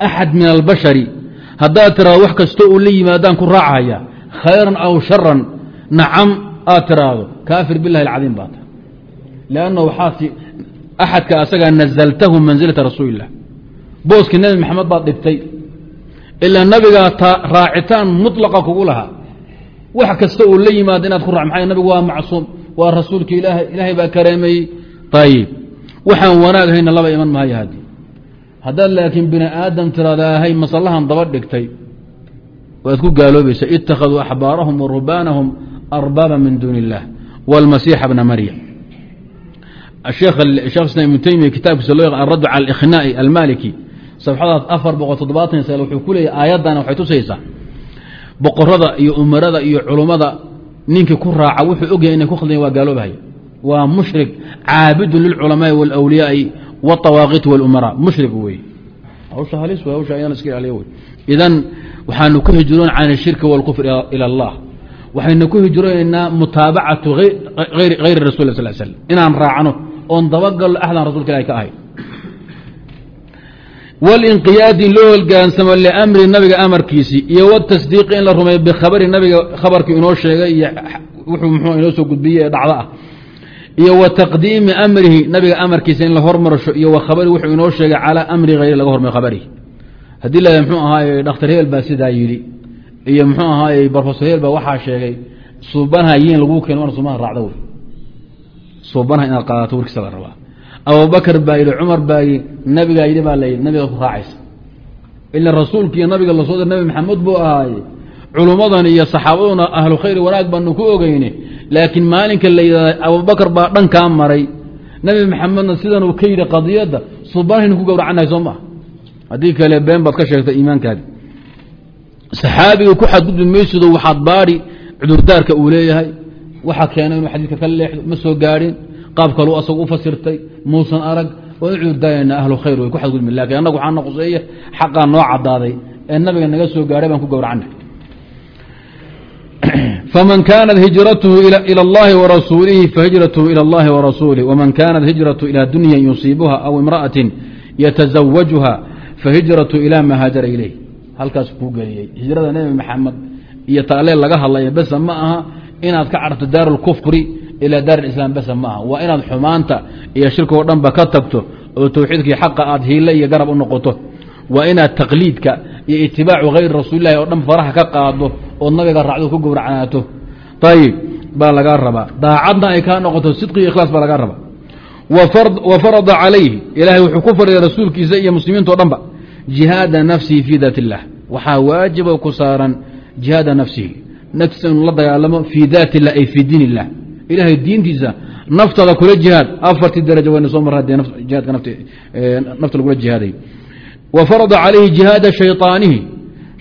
axad min albashari haddaad tiraado wax kastoo uu la yimaadaan ku raachaya khayran aw sharan nacam aad tiraahdo kaafir bilahi alcadiim baata lanna waxaad axadka asagaa nazaltahu mansilata rasuuli illah booskii nebi maxamed baad dhigtay ilaa nabigaa raacitaan mutlaqa kugu lahaa wax kasta uu la yimaado inaad ku ra maa nabigu waa macsuum waa rasuulka ilaahay baa kareemeeyey ayib waxaan wanaag laba iman maayo haddi haddaad laakiin bini aadam tiradaahay masallahan daba dhigtay. Waad ku gaaloobaysa ittakhaduu axbaarahum wa ruhbaanahum arbaaba min duuni illah wاlmasiixa bna maryam. Shekh islam ibnu teymiya kitaabkiisa loo yaqan aradd cala alikhnaai almaliki safxadaas afar boqol toddobaatan sal wuxuu ku leeyahy aayaddana waxay tusaysaa boqorada iyo umarada iyo culummada ninkii ku raaca wuxuu ogyahay inay ku khaldanya waa gaaloobahaya waa mushrik caabidun lilculamaai wاlawliyaai wاطawaaqiti wاlumaraa mushrik wey hawsha halis w hawsha idan iska ilaaliya wey idan waxaanu ku hijroon can ashirki wاlkufr ilى اllah waxaynu ku hijroonaynaa mutaabacatu hayri rasul sl slm inaan raacno oon dabagalno axdan rasulka ilahi ka ahay wاlinqiyaadi loo holgaansamo liamri nabiga amarkiisii iyo wtasdiiqi in la rumeeyo bikhabari nabiga khabarkii inoo sheegay iyo wuxuu mxuu inoo soo gudbiyey ee dhacdo ah iyo wa taqdiimi amrihi nabiga amarkiisa in la hormarsho iyo wa wuxuu inoo sheegay calaa amri hayri laga hormayo khabarihi haddii la mxuu ahaaye dhakhtar heel baa sidaa yidhi iyo mxuu ahaaye brofesor heel baa waxaa sheegay suubanaha yiin laguu keeno waana suubaha raacda wey suubanaha inaad qaadato warkiisa la rabaa. Abubakr baa yidhi cumar baa yidhi nabigaa yidhi baa layidhi nabiga ku raacaysa. Ila rasuulkiiyo nabiga la soo dir nabi maxamed buu ahaaye culummadan iyo saxaabaduna ahlu khayr wanaag baanu ku ogeyne laakiin maalinka la yidhahda abubakar baa dhankaa maray. Nabi maxamedna sidan uu ka yidhi qadiyadda subanahaynu ku gowracanahay soo maa haddii kale been baad ka sheegtay iimaankaadi. Saxaabiga ku xadgudbi maysido waxaad baadhi cudurdaarka uu leeyahay. Waxa keena inuu xadiidka ka leexdo ma soo gaadhin. Qaab kalu asagu u fasirtay muusan arag waan u cudurdaarana ahlu khayr way ku xadgudmi laakiin annagu waxaa na quseeye xaqaa noo cadaaday ee nabiga naga soo gaadhay baan ku gowracana faman kaanat hijratuhu ilى اllahi warasuulihi fahijratuhu ilى اllahi warasuulih wman kaanat hijratu ilى dunya yusiibuha aw imra'ati yataزawajuha fahijratu ilى ma haajara ilayh halkaas kuu geliyey hijrada nebi maxamed iyo taalee laga hadlaya besa ma aha inaad ka carto daar اlkufri ilaa daar اlislaam besa ma aha waa inaad xumaanta iyo shirka oo dhanba ka tagto oo towxiidkii xaqa aad hiile iyo garab u noqoto waa inaad taqliidka iyo itibaacu hayr rasuulilahi oo dhan faraha ka qaado ood nabiga raacdo ku gowracnaato ayib baa lagaa rabaa. Daacadna ay kaa noqoto sidqi iyo ikhlaas baa lagaa rabaa. Wa farada calayhi ilaahay wuxuu ku fariday rasuulkiisa iyo muslimiinta o dhanba jihaada nafsihi fii daat illah waxaa waajiba ku saaran jihaada nafsihi. Naftiisa inuu la dagaalamo fii daat illah ay fii diin illah ilahay diintiisa naftaada kula jihaad. Afartii daraja wayna soo marra dee jihaadka nafta lagula jihaaday wafarada calayhi jihaada shayaanihi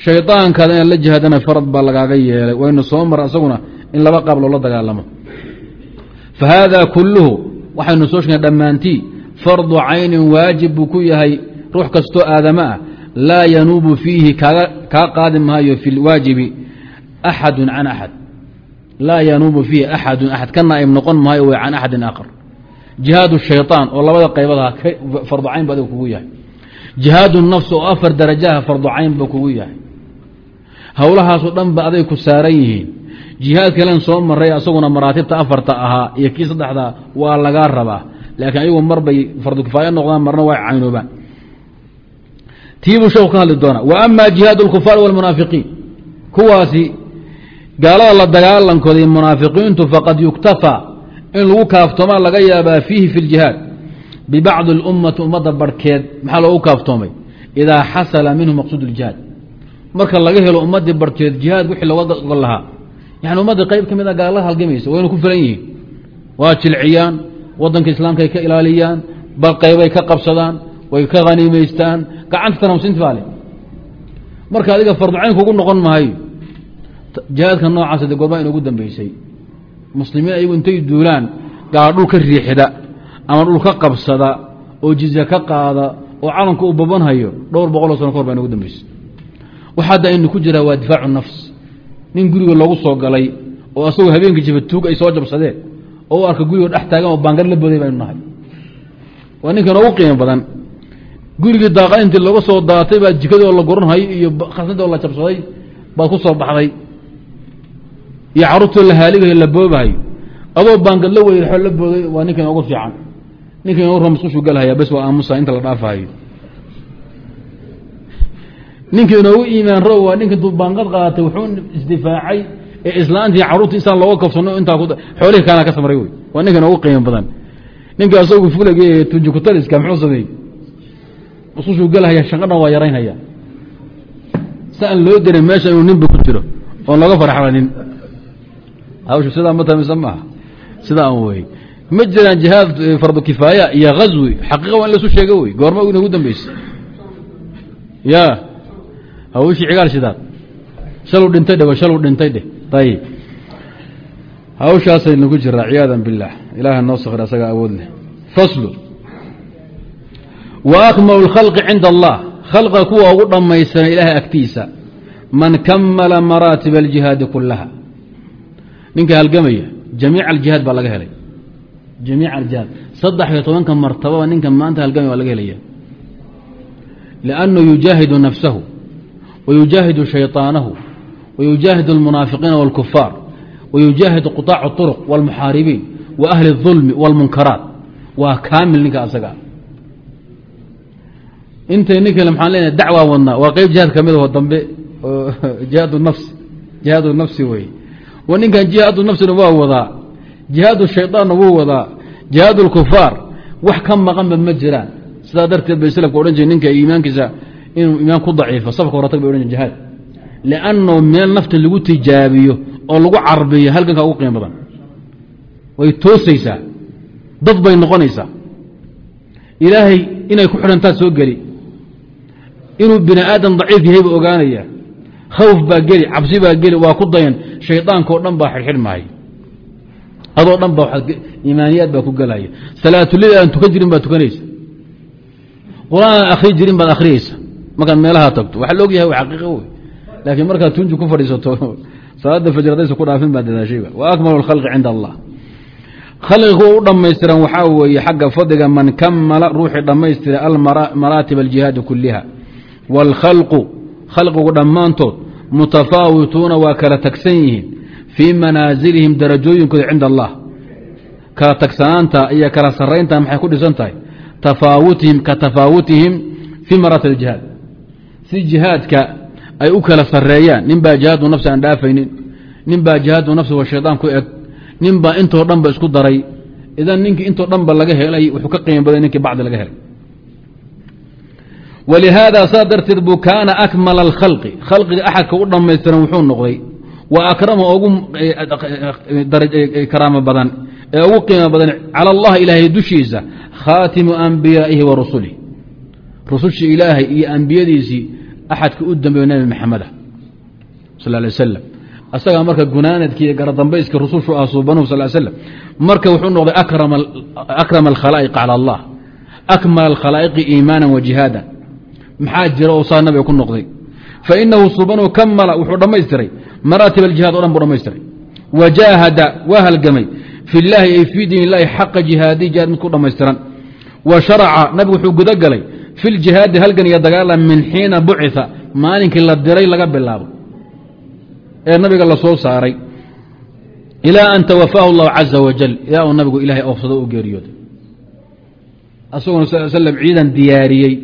shaydaankaada inaad la jihaadana farad baa lagaaga yeelay. Waynu soo mara isaguna in laba qaab loola dagaalamo. Fa haada kulluhu waxaynu soo sheegna dhammaantii fardu caynin waajib buu ku yahay ruux kastoo aadama ah. Laa yanuubu fiihi kaa qaadi maayo fi lwaajibi axadun can axad. Laa yanuubu fiihi axadun axad. Ka naaib noqon maayo way can axadin aakhar. Jihaadu shayطaan oo labada qaybadah ah, fardu cayn bu adiga kugu yahay jihaad nafs oo afar darajaha fardu cayn ba kugu yahay howlahaasoo dhan ba aday ku saaran yihiin jihaad kalen soo maray asaguna maraatibta afarta ahaa iyo kii saddexda waa lagaa rabaa laakiin ayagu mar bay fardu kifaayo noqdaan marna waa caynoobaan tiibuu sheeku ka hadli doonaa wa ama jihaad اlkufaar wاlmunaafiqiin kuwaasi gaalada la dagaalankooda iyo munaafiqiintu faqad yuktafaa in lagu kaaftoomaa laga yaabaa fiihi fi اljihaad bibacdi اlummati ummadda barhkeed maxaa loogu kaaftoomay idaa xasala minhu maqsuud اljihaad marka laga helo ummaddii barhkeed jihaad wixii looga gol lahaa yani ummaddii qayb ka mid a gaala halgamaysa wayna ku filan yihiin waa jilciyaan wadanka islaamka ay ka ilaaliyaan bal qaybay ka qabsadaan way ka haniimaystaan gacanta tanamsinti baa le marka adiga farducayn kugu noqon maayo jihaadka noocaas de gorbaa inugu dambeysay muslimiin ayagu intay duulaan gaala dhul ka ama dhul ka qabsada oo jizya ka qaada oo calanka u babanhayo dhowr boqoloo sano kahor baa inugu dambeysay waxa hadda aynu ku jiraa waa difaacu nafs. Nin guriga loogu soo galay oo asagoo habeenkii jifa ay soo jabsadeen oo u arka guriga dhex taagan oo baangar la booday baynu nahay. Waa ninkan ugu qiimo badan. Gurigii daaqad intii looga soo daatay baa jikadii oo la guranhayo iyo khasnadii oo la jabsaday baad ku soo baxday. Iyo carruurtoo la haaligayo la boobahayo adoo baangad la weyraxoo la booday waa ninkan ugu fiican ninkan inu ramaskushu galhaya bes waa aamusa inta la dhaafahayo ninkii inoogu iimaan ro waa ninka intuu baangad qaatay wuxuu isdifaacay ee islaantii carruurtii isaan looga kabsano intaa xoolihii kaana ka samray wey waa ninkan ugu qiimo badan. Ninka asagu fulage tujikutaliska muxuu sameeyey? Usushuu galhaya shanqadhan waa yaraynhaya si loo dirin meesha inuu ninba ku jiro oon looga farxanin hawshu sidaa ma tamise maaha? Sidaa an ma jiraan jihaad fardu kifaaya iyo ghazwi xaqiiqa waa in lasu sheego wey goorma inagu dambeysay ya hawshii cigaal shidaad. Shalu dhintay dhe shalu dhintay dheh. Ayib hawshaasay nagu jiraa ciyaadan biاllah ilaah noo sakir asaga awood leh. Faslu. Wa akmalu اlkhalqi cinda allah. Khalqa kuwa ugu dhammaystiran ilaahay agtiisa. Man kamala maraatib aljihaadi kulaha ninka halgamaya jamiic aljihaad baa laga helay jamiic aljihaad saddex iyo tobanka martababa ninka maanta halgamaya waa laga helaya liannu yujaahidu nafsahu wa yujaahidu shayطaanahu wa yujaahidu اlmunaafiqiina wاlkufaar wa yujaahidu quطaac الطurq wاlmuxaaribiin wa ahli الظulmi wاlmunkaraat waa kaamil ninka asaga intay nin kale maxaan leenahay dacwaa wadnaa waa qeyb jihaad ka mid aho dambe oo jihaad nafsi jihaad nafsi wey wa ninkan jihaadu nafsina waa wadaa jihaadu shayطaanna wuu wadaa jihaad اlkufaar wax ka maqanba ma jiraan. Sidaa darteed bay slafka odhan jire ninka iimaankiisa inuu iimaan ku daciifo safka horatag bay odhan jire jihaad. Lianno meel nafta lagu tijaabiyo oo lagu carbiyo halganka ugu qiimo badan. Way toosaysaa. Dad bay noqonaysaa. Ilaahay inay ku xidhantaa soo geli. Inuu bini aadam daciif yahay buu ogaanaya khawf baa geli cabsi baa geli waa ku dayan. Shaydaanka oo dhan baa xidhxidh mahay adoo dhan ba iimaaniyaad baa ku gelaya salaatulid aan tukan jirin baad tukanaysa. Qur'aan aan akhri jirin baad akhriyeysa markaad meelaha tagto. Waxa la og yahay xaqiiqo wey. Laakiin markaad tunji ku fadhiisato salaada fajr ku dhaafin baa dadaashayba wa akmalu lkhalqi cinda allah. Khalqi kuwa u dhammaystiran waxaa weeye xagga fadliga man kamala ruuxii dhammaystira almaraatib aljihaadi kuliha wاlkhalqu khalqigu dhammaantood mutafaawituuna waa kala tagsan yihiin fii manaasilihim darajooyinkooda cinda allah. Kala tagsanaanta iyo kala saraynta maxay ku dhisan tahay? Tafaawutihim ka tafaawutihim fii maraatib aljihaad. Si jihaadka ay u kala sareeyaan nin baa jihaadu nafsi aan dhaafaynin nin baa jihaadu nafsi wa shaydaan ku eg nin baa intoo dhan ba isku daray idan ninkii intoo dhan ba laga helay wuxuu ka qiimo baday ninkii bacdi laga helay. Walihaada saa darteed buu kaana akmala alkhalqi. Khalqiga axadka u dhammaystiran wuxuu noqday wa akrama ugu karaamo badan. Ee ugu qiimo badan cala allah ilaahay dushiisa khaatimu ambiyaa'ihi wa rusulih rusushii ilaahay iyo ambiyadiisii axadka u dambeeyo nebi maxameda sal lay slam asagaa marka gunaanadkii iyo garadambayska rusushu ah suubanuhu sal slam marka wuxuu noqday akrama alkhalaa'iq cala allah. Akmala alkhalaa'iqi iimaana wa jihaadan. Maxaa jira oo saa nabiga ku noqday fainahu suubanuhu kamala wuxuu dhammaystiray maraatib aljihaad o dhan buu dhammaystiray wa jaahada waa halgamay fi llaahi ay fii diin illahi xaqa jihaadi jihaad mid ku dhammaystiran wa sharaca nabigu wuxuu gudagalay fi ljihaadi halgan iyo dagaalan min xiina bucita maalinkii la diray laga bilaabo ee nabiga la soo saaray ilaa an tawafaahu اllahu caza wajal ilaa uu nabigu ilahay oofsado u geeriyooday asaguna slm ciidan diyaariyey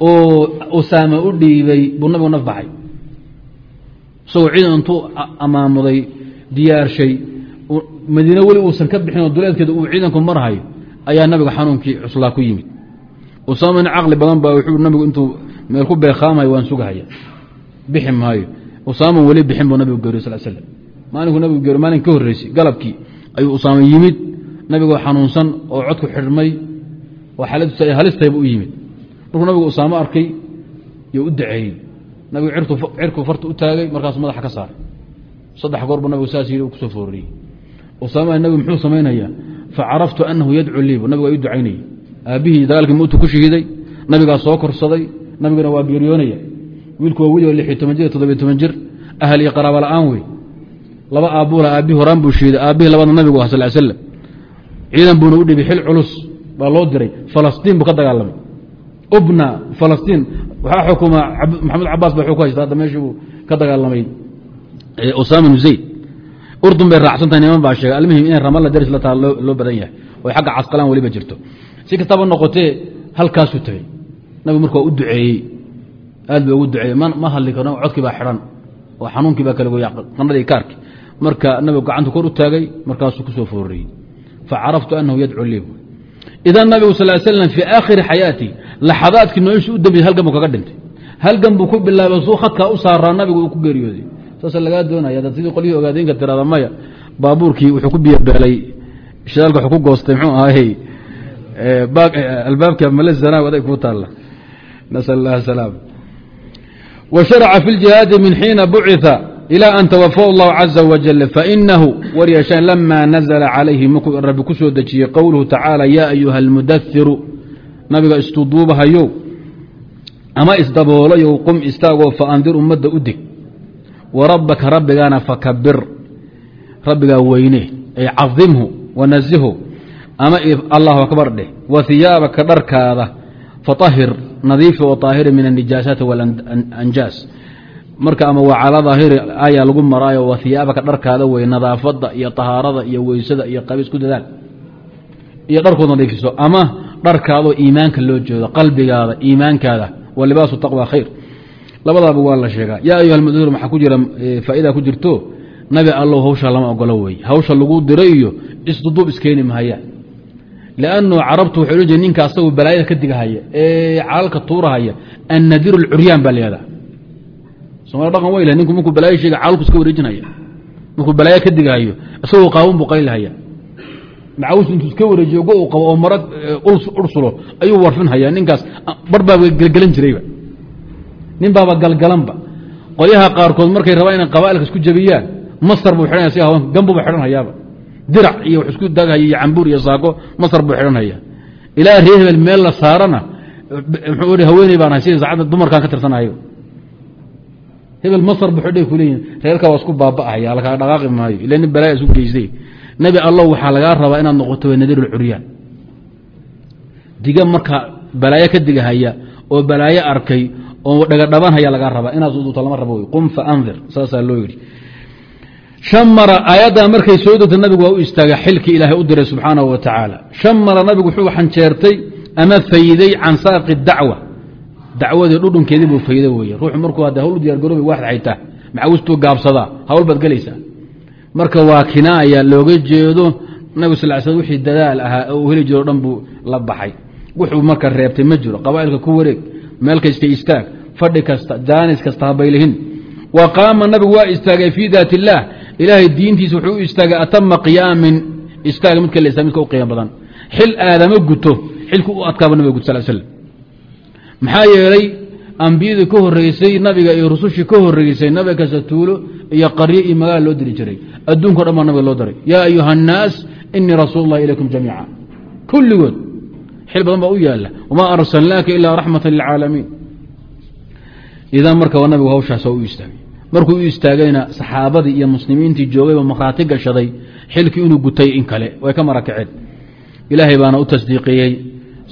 oo usaame u dhiibay buu nabigu naf baxay isagoo ciidan intuu amaamuday diyaarshay madiine weli uusan ka bixin oo duleedkeeda uu ciidanku marhayo ayaa nabiga xanuunkii cuslaa ku yimid. Usaama nin caqli badan baa wuxuu nabigu intuu meel ku beekaamayo waan sugahaya. Bixi maayo. Usaaman weli bixin buu nabigu geeriyo sal slm maalinku nabigu geeriyo maalin ka horreysay galabkii ayuu usaama yimid. Nabigoo xanuunsan oo codku xidhmay. Oo xaaladiisu ay halistayba u yimid markuu nabigu usaamo arkay yo u daceeyey nabigu cirkuu farta u taagay markaasuu madaxa ka saaray. Saddex goor buu nabigu saas yidhi u ku soo fooriyey usaama nabigu muxuu samaynayaa facaraftu anahu yadcu lii nabigu waa ii ducaynayay. Aabbihii dagaalkii muutu ku shahiiday nabigaa soo korsaday nabiguna waa geeriyoonaya wiilku waa welioo lixiyo toban jir toddobiyo toban jir. Ahal iyo qaraaba la'aan wey. Laba aabuula aabbihi horaan buu shiiday. Aabbihii labadna nabigu ah sal slam ciidan buuna u dhibay xil culus baa loo diray. Falastiin buu ka dagaalamay ubna falastiin. Waxaa xukuma maxamed cabaas baa xuk haysta hadda meeshii buu ka dagaalamay usaama bnu zayd. Urdun bay raacsantahay niman baa sheegay almuhim inay ramalla daris la taha loo badan yahay. Oy xagga casqalaan weliba jirto. Si kastaba noqotee halkaasuu tegey nabigu marka waa u duceeyey aad ba ugu duceeyey ma hadli karno codkii baa xidhan oo xanuunkii baa kala goya qanadii kaarki marka nabigu gacanta kor u taagay markaasuu ku soo fooriyey facaraftu anahu yadcu lii idan nabigu sal laxadaadkii nolosha u dambeyey halgan buu kaga dhintay halgan buu ku bilaabay suu khadkaa u saaraa nabigu uu ku geeriyooday saasa lagaa doonaya dad sidii qolyihii ogaadeenka tirada maya baabuurkii wuxuu ku biyabeelay shidaalka wuxuu ku goostay mxuu ahay albaabka malezana aday kuu taalla nasal allah salaam wa sharaca fi ljihaadi min xiina bucitha ilى an twafahu اllahu caza wajal fainahu waryeeshaan lama nazla calayhi markuu rabbi ku soo dejiyey qowluhu tacaala ya ayuha اlmudairu nabiga istuduubahayow ama isdaboolayow qum istaagoo fa andir ummadda u dig. Warabbaka rabbigaana fa kabbir. Rabbigaa weyne ay cadimhu wanazihu ama allahu akbar dheh wa hiyaabaka dharkaada fa faahir nadiifi oo aahiri min anijaasaati walanjaas marka ama waa cala daahiri ayaa lagu maraayo wa hiyaabaka dharkaada wey nadaafadda iyo tahaarada iyo weysada iyo qabiis ku dadaal. Iyo dharku nadiifiso ama dharkaadoo iimaanka loo jeedo qalbigaada iimaankaada wa libaasu taqwa khayr. Labadaaba waa la sheegaa. Yaa ayuha almudir maxaa ku jira faaida ku jirto? Nabi allow hawshaa lama ogolo wey. Hawsha lagu diray iyo isduduub iskeeni mahaya lannu carabtu waxay odhan jire ninka asagu balaayada ka digahaya ee calalka tuurahaya annadiru alcuryaan baa layihahdaa somalia dhaqan weyla ninku markuu balaayo sheega calalku iska wareejinaya markuu balaayo ka digahayo isagoo qaawan buu qaylhaya macawis intuu iska wareejiyo go u qabo oo marag ursulo ayuu warfinhaya ninkaas. Bar baaba gelgelan jirayba. Nin baaba galgalanba. Qolyaha qaarkood markay rabaan inay qaba'ilka isku jebiyaan masar buu xidhanaya si haweenka gambuba xidhanhayaaba dirac iyo wax isku daghaya iyo cambuur iyo saako masar buu xidhanhaya ilaa ree hebel meel la saarana muxuu i haweeney baan sida saacadda dumarkaan ka tirsanayo hebel masar buu xidhay kuleeyihin reerkaa waa isku baaba'ahaya lakaa dhaqaaqi maayo ila nin balaaya isu geystay nebi allah waxaa lagaa rabaa inaad noqoto nadiir ulcuryaan diga marka balaayo ka digahaya oo balaayo arkay oo dhagadhabanhaya lagaa rabaa inaad suduuto lama rabo qum faandir saasaa loo yidhi. Shamara aayaddaa markay soo degta nabigu waa u istaagay xilkii ilaahay u diray subxaanahu wa tacaala. Shamara nabigu wuxuu xanjeertay ama fayday can saaqi dacwa. Dacwadii dhudhunkeedii buu fayda weye ruuxu markuu hadda hawl u diyargaroobi waxad xaytaa macawistuu gaabsadaa hawl baad gelaysaa marka waa kinaaya looga jeedo. Nabig sal sl wixii dadaal ahaa oo uu heli jiro o dhan buu la baxay. Wuxuu marka reebtay ma jiro qabaa'ilka ku wareeg meel kasta istaag fadhi kasta jaanis kasta habaylihin wa qaama nabigu waa istaagay fii daat illaah ilaahay diintiisa wuxuu u istaagay atama qiyaamin. Istaaga midka la midka u qiimo badan. Xil aadama guto xilku u adkaaba nabiga gut sal slm maxaa yeelay ambiyadii ka horeysay nabiga iyo rusushii ka horeysay nabiga kasatuulo iyo qaryo iyo magaal loo diri jiray. Adduunko dhan baa nabiga loo diray yaa ayuha annaas inii rasuul اllahi ilaykum jamiica. Kulligood xil badan baa u yaalla. Wamaa arsalnaaka ilaa raxmata lilcaalamiin idan marka waa nabigu hawshaas waa u istaagay. Markuu u istaagayna saxaabadii iyo muslimiintii joogayba markhaati gashaday xilkii inuu gutay in kale way ka marakaceen ilaahay baana u tasdiiqiyey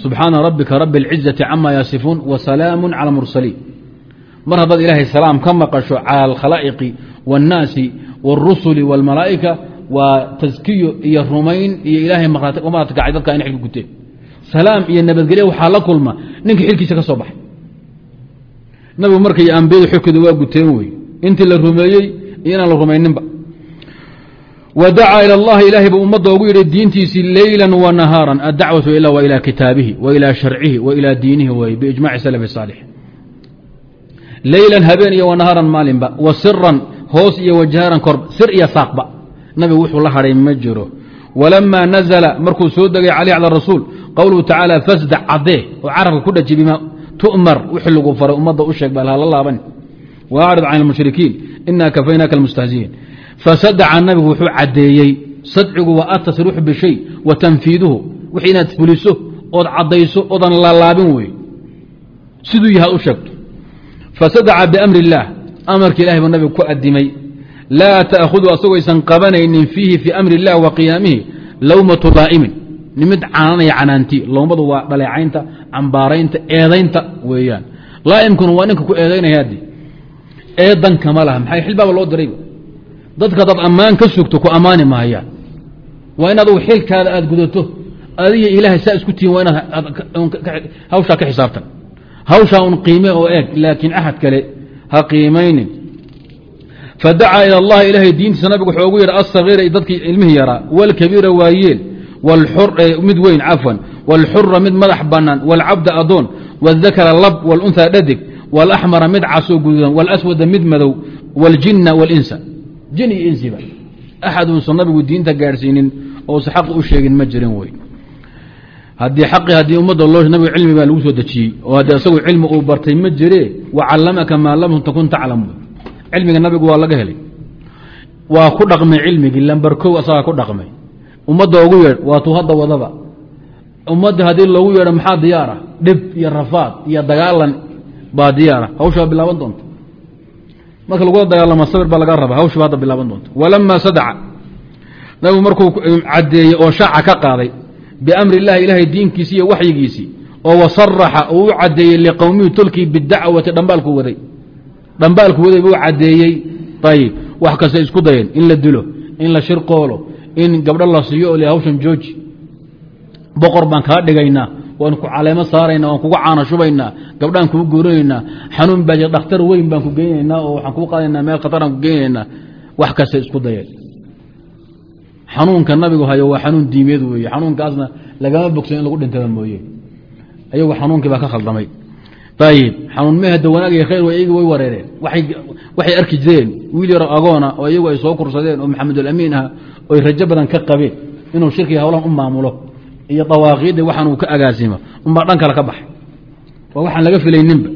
subxaana rabbika rabi اlcizati cama yasifuun wa salaamu cala mursaliin mar haddaad ilaahay salaam ka maqasho cala alkhalaa'iqi waاnnaasi wاlrusuli wاlmalaa'ika waa taskiyo iyo rumayn iyo ilaahay marati kacay dadka in xilka guteen salaam iyo nabadgelya waxaa la kulma ninka xilkiisa ka soo baxay nabigu markay ambiyadu xilkooda waa guteen wey intii la rumeeyey iyo inaan la rumayninba wa dacaa ilى اllahi ilahay buu ummadda ugu yidhi diintiisii leyla wa nahaara addacwaةu ila wa ilى kitaabihi wa ilى sharcihi wa ilى diinihi wey biijmaci salaf saalix leylan habeen iyo wa nahaaran maalinba wa siran hoos iyo wajahaaran korba sir iyo saaqba nabigu wuxuu la hadhay ma jiro walamaa nazla markuu soo degay caleyh cala rasuul qowluhu tacaala fasdac cadee oo carabka ku dhaji bima tu'mar wixii lagu faray ummadda u sheeg bal hala laaban waacrid can almushrikiin inaa kafaynaaka almustahziyiin fasadaca nabigu wuxuu caddeeyey sadcigu waa atasriixu bishay wa tanfiiduhu. Wixii inaad fuliso ood caddayso oodan laalaabin wey siduu yahay u sheegto. Fasadaca biamri illaah amarka ilahay buu nabigu ku adimay laa ta'khudu asagoo aysan qabanaynin fiihi fii amri illah wa qiyaamihi lowmatu laa'imin nimid canaanaya canaanti lowmadu waa dhaleecaynta cambaaraynta eedaynta weeyaan. Laa'imkuna waa ninka ku eedaynaya eedan kama dadka dad ammaan ka sugto ku ammaani mahayaan waa in adugu xilkaada aada gudato adiga ilaahay saa isku tihin waa inaad hawshaa ka xisaabtan hawshaa un qiime oo eeg laakiin axad kale ha qiimaynin fadacaa ilى اllahi ilahay diintiisa nabigu wuxuu ugu yidhi asagiira dadkii ilmihii yaraa wاlkabiira waayeel mid weyn cafwan wاlxura mid madax banaan wاlcabda adoon wاdakara lab wاlunhaa dhadig wاlaxmara mid casoo guduudan wاlaswada mid madow wاljina wاlinsa jin iyo insiba axad uusan nabigu diinta gaadhsiinin ousa xaq u sheegin ma jirin wey. Haddii xaqi haddii ummadda loo nabigu cilmi baa lagu soo dejiyey. Oo haddii asagu cilmi uu bartay ma jire wacallamaka maa lam takun taclam cilmiga nabigu waa laga helay. Waa ku dhaqmay cilmigii lambar kow asagaa ku dhaqmay. Ummadda ugu yeedh waatuu hadda wadaba. Ummadda haddii loogu yeedho maxaa diyaara? Dhib iyo rafaad iyo dagaalan baa diyaara. Hawshaa bilaaban doonta marka lagula dagaalamo sabir baa laga raba hawsha ba hadda bilaaban doonta walamaa sadaca. Nabigu markuu caddeeyey oo shaaca ka qaaday biamri illahi ilaahay diinkiisii iyo waxyigiisii oo wasaraxa uu u caddeeyey liqowmihi tolkii bidacwati dhambaalku waday. Dhambaalku waday buu caddeeyey. Ayib wax kasta isku dayeen. In la dilo in la shirqoolo in gabdho la siiyo oo hawshan jooji. Boqor baan kaa dhigaynaa waan ku caleemo saaraynaa waan kugu caana shubaynaa gabdhaan kuu goorinaynaa xanuun baa jir dhakhtar weyn baan ku geynaynaa oo waxaan kuu qaadaynaa meel khataraan ku geynaynaa. Wax kasta isku dayeen xanuunka nabigu hayo waa xanuun diimeed weeye. Xanuunkaasna lagama bogsan in lagu dhintada mooye. Ayagu xanuunkii baa ka khaldamay. Ayib xanuun mehda wanaag iyo khayr iyagi way wareereen. Waxay arki jireen wiil yaro agoona oo iyagu ay soo kursadeen oo maxamedulamiin ah oy rajo badan ka qabeen inuu shirkiga hawlahan u maamulo iyo dawaaqiidda waxaan uu ka agaasimo unbaa dhan kale ka baxay. Waa waxaan laga filayninba.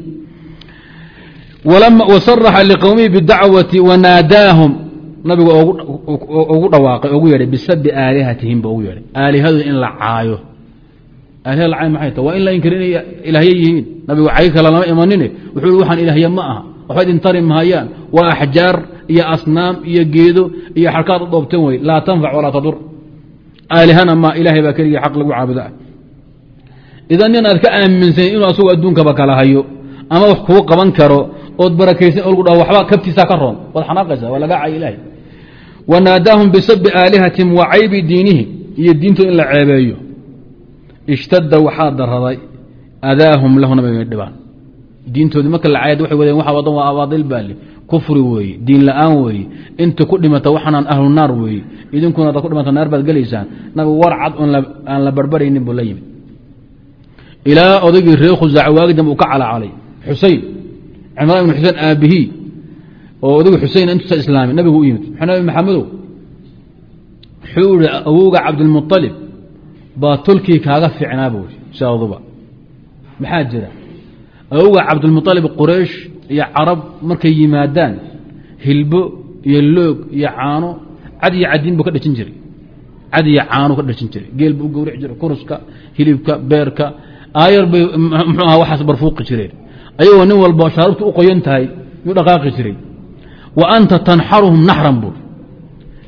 Wasaraxa liqowmihi bidacwati wanaadaahum nabigu ugu dhawaaqay ugu yeedhay bisabi aalihatihim ba ugu yeedhay. Aalihadooda in la caayo. Aaliha la caayo maxay ta? Waa in la inkari inay ilaahye yihiin. Nabigu cay kale lama imanine. Wuxuu i waxaan ilaahye ma aha. Waxba idin tari mahayaan. Waa axjaar iyo asnaam iyo geedo iyo xarkaad u dhoobteen wey laa tanfac walaa tadur aalihana ma ilaahay baa keligii xaq lagu caabuda idan nin aad ka aaminsan inuu asagu adduunkaba kala hayo ama wax kuu qaban karo ood barakaysan o lagu dhaho waxba kabtiisaa ka roon. Waad xanaaqaysa waa laga cay ilaahay. Wanaadaahum bisabi aalihatihim wa caybi diinihim iyo diintooda in la ceebeeyo. Ishtada waxaa daraday adaahum lahu nabiga dhibaan diintoodii marka la caayad waxay wadeen waxa wadan waa abaadil baali kufri weeye diin la'aan weeye inta ku dhimata waxaanaan ahlu naar weeye idinkuna haddaad ku dhimata naar baad gelaysaan nabigu war cad oon aan la barbaraynin buu la yimid. Ilaa odaygii reer khusaaca waagi dambe uu ka calacalay xusein cimraan ibnu xuseen aabihii oo odaygu xusein intuusa islaami nabigu u yimid nabi maxamedow wuxuu ihi awowga cabdilmualib baa tolkii kaaga fiicnaa buu shaaduba maxaa jira? Awowga cabdilmualib quraysh iyo carab markay yimaadaan hilbo iyo loog iyo caano cad iyo cadiin buu ka dhajin jiray. Cad iyo caanu ka dhajin jiray. Geel buu u gawrici jiray kuruska hilibka beerka aayar bay muxuu aha waxaas barfuuqi jireen. Ayagoo nin walba shaarubtu u qoyan tahay yuu dhaqaaqi jiray. Wa anta tanxaruhum naxran buur.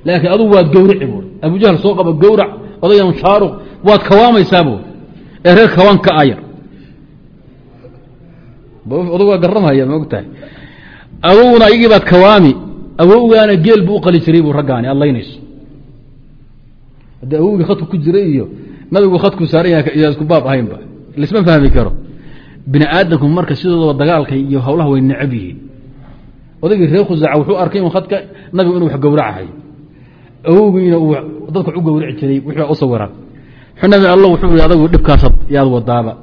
Laakiin adugu waad gawrici buur. Abujahl soo qaba gawrac odayan shaaruq waad kawaamaysaa buur. Ee reer kawaan ka ayar odug waa garamaya ma ogtahay? Aduguna ayagii baad kawaami. Awowgaana geel buu u qali jiray buu raggaani aad haddii awowgii khadku ku jiray iyo nabigu khadku saaran yahay isku baab ahaynba laisma fahmi karo. Bini aadamku marka sidooda dagaalka iyo hawlaha way necab yihiin. Odaygii reer khusaaca wuxuu arkay in khadka nabigu inuu wax gowracahay awowgiina uu dadka u gowrici jiray wixbaa u sawiran nabi alla wuxuu i adagu dhibkaasad yaad wadaaba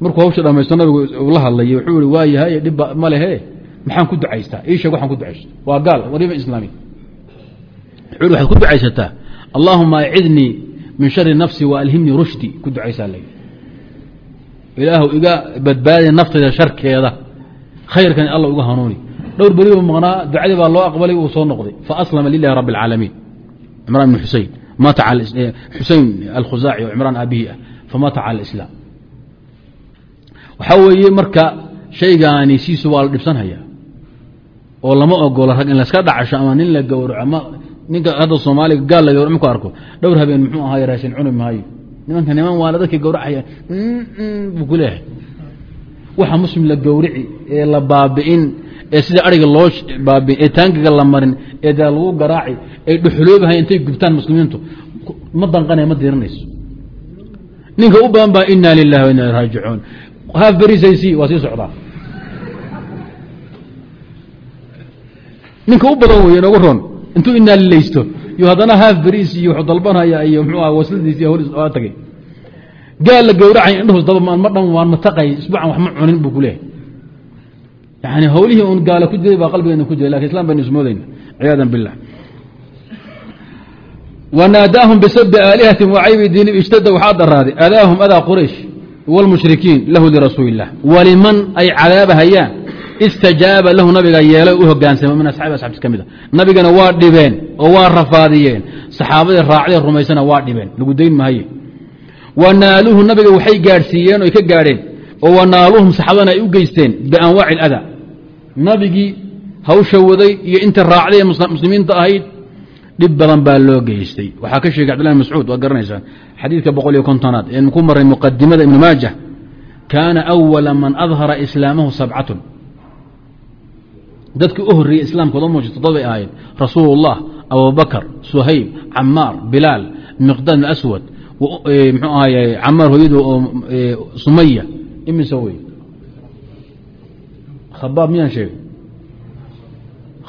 markuu hawsha dhamaysto nabigu la hadlayay wuxuu i waa yahay dhibba ma lehe. Maxaan ku ducaystaa ii sheeg waxaan ku ducaysto waa gaal wariba islaami. Wuxuu waxaad ku ducaysataa? Allaahuma acidnii min shari nafsi wa rushdi. Ku ducaysaa lay ilaahu iga badbaadi naftayda sharkeeda. Khayrkan alla uga hanuuni. Dhowr beriba maqnaa ducadii baa loo aqbalay uu soo noqday. Faaslama lilahi rabbi اlcaalamiin cimraan bn xusein maata xusein alkhusaaci oo cimraan aabihi ah. Famaata cala islaam waxaa weeye marka shaygaani siisu waa la dhibsanhayaa oo lama ogola rag in laska dhacasho ama nin la gowraco ninka hadda soomaaliga gaal la gawra marku arko. Dhowr habeen muxuu ahaay raashin cuni maayo nimanka niman waana dadkii gawracaya buu ku waxa muslim la gowrici ee la baabi'in ee sida ariga loo baabiin ee taangiga la marin ee daa lagu garaaci ay dhuxuloobahay intay gubtaan muslimiintu. Ma danqanaya ma diiranayso. Ninka u badan baa ina lilahi wa ina raajicuun haaf berisaysi waa sii socdaa ninka u badan wey noogu ron intuu inaa lilaysto iyo haddana haaf beriis iyo wuxuu dalbanaya iyo mxuu ah wasladiis hor tagay. Gaal la gowracay indhahus daba ma dhan waan mataqay isbuucan wax ma cunin buu ku leehay yani hawlihii un gaala ku jiray baa qalbigeena ku jiray laakiin islam baynu ismoodayna ciyaada bilah wanaadaahum bisabi aalihati wacaybi diini ijtada waxaa daraaday adaahum adaa quraysh wاlmushrikiin lahu lirasuuli الlah waliman ay cadaabahayaan istajaaba lahu nabiga yeelay u hogaansama min asxaabi asxabtis ka mid a nabigana waa dhibeen oo waa rafaadiyeen saxaabadii raacdee rumaysana waa dhibeen lagu dayn mahaye wanaaluhu nabiga waxay gaadhsiiyeen oy ka gaadheen oo wanaaluhum saxaabadana ay u geysteen bianwaaci اlada nabigii hawsha waday iyo inta raacday ee muslimiinta ahayd dhib badan baa loo geystay waxaa ka sheegay cbdillah mascuud waad garanaysaan xadiidka boqol iyo kontonaad eenu ku maray muqadimada ibnu maajah kaana awala man adhara islaamahu sabcatun dadkii u horreeyey islaamkooda muuji toddobay ahayd rasuul اllah abubakr suhayb camaar bilaal miqdaad aswad mxuu ahay camaar hooyadu oo sumaya imise wey khabaab miyaan sheegay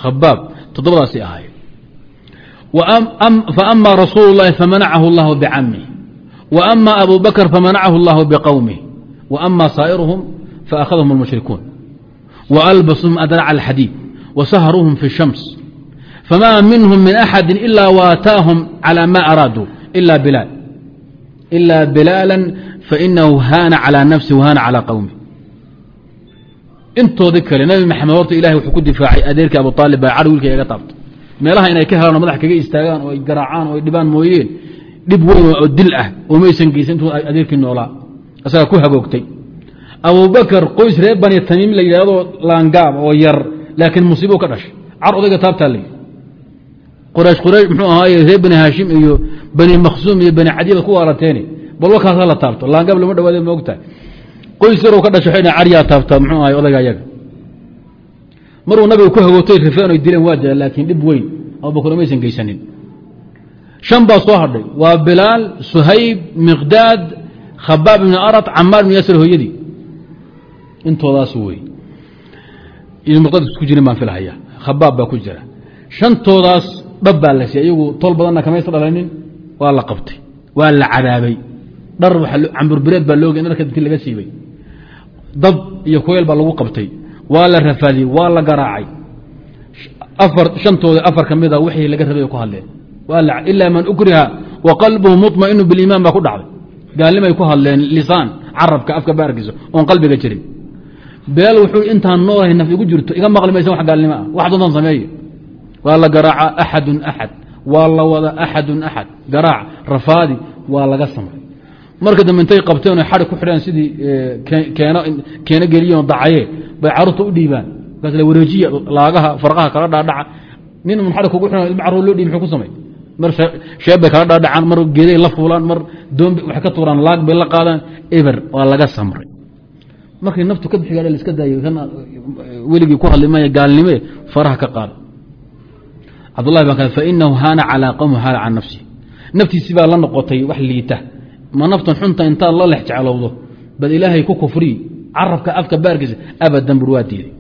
khabaab toddobadaasi ahayd faama rasuul اlahi famanacahu اllah bcamih وأma abu bakr famanacahu اllah bqowmih وأma saaئirهm faأkhadhm الmushrikuun وأlbasuhum adrac الxadiid وsahruhum fi الshams fama minhm min أxadi إila waataahum calى ma araaduu إla bilaal إla bilaala fainahu haana calى nafsi وhaana calى qowmi intoodii kale nabi maxamed horta ilahay wuxuu ku difaacay adeerkii abu aalib baa cadh wiilka iga taabta meelaha inay ka helaan oo madax kaga istaagaan oo ay garaacaan oo ay dhibaan mooyeen dhib weyn oo dil ah oo maysan geysan intuu adeerkii noolaa. Asaga ku hagoogtay. Abubakar qoys reer bani tamiim la yidhaahdo laangaab oo yar laakiin musiibo ka dhashay. Car odayga taabtaa layi qoraysh qoraysh muxuu ahaaye reer bani haashim iyo bani makhsuum iyo bani cadiiba ku waalateeni bal la taabto. Laangaab lama dhawaade ma ogtahay. Qoys yaroo ka dhashay waxay caryaa taabtaa muxuu ahay odayga ayaga. Maruu nabiga ku hagootay rifeen oy dileen waa jira laakiin dhib weyn. Abubakar maysan geysanin shan baa soo hadhay waa bilaal suhayb miqdaad khabaab ibn arat camaar ibn yaasir hooyadii intoodaas wey muqdad isku jirin baan filhaya khabaab baa ku jira shantoodaas dhab baa la siiyey iyagu tol badanna kamaysa dhalanin waa la qabtay waa la cadaabay dhar camburbireed baa looga dharka inti laga siibay dab iyo koyl baa lagu qabtay waa la rafaadiyey waa la garaacay afar shantooda afar ka laga rabay ku hadleen ilaa man ukriha wa qalbuhu muطmainu biliimaan baa ku dhacday. Gaalnimay ku hadleen lisaan carabka afka baarkiisa oon qalbiga jirin. Beel wuxuu intaan noolahay naf igu jirto iga maqli maysa wax gaalnimo ah. Wax doontaan sameeye waa la garaaca axadun axad. Waa la wada axadun axad. Garaac rafaadi waa laga samray marka dambe intay qabteen o xari ku xidhaan sidii keeno geliyen dacaye bay carruurta u dhiibaan. Markaas la wareejiya laagaha farqaha kala dhaadhaca. Nin un xari kugu xidhan ilma carruur loo dhiib muxuu ku samay mar sheeb bay kala dhaadhacaan mar geeday la fuulaan mar doon waxay ka tuuraan laag bay la qaadaan eber waa laga samray. Markay naftu ka bixi gaadha daayay kan weligii ku hadli maya gaalnime faraha ka qaada. Cabdullahi baa kale fainahu haana calaa qowmi haana can nafsi naftiisii baa la noqotay wax liita. Ma naftan xunta intaad la lex jeclowdo bal ilaahay ku kufriy carabka afka baarkiisa abadan bur waa diiday.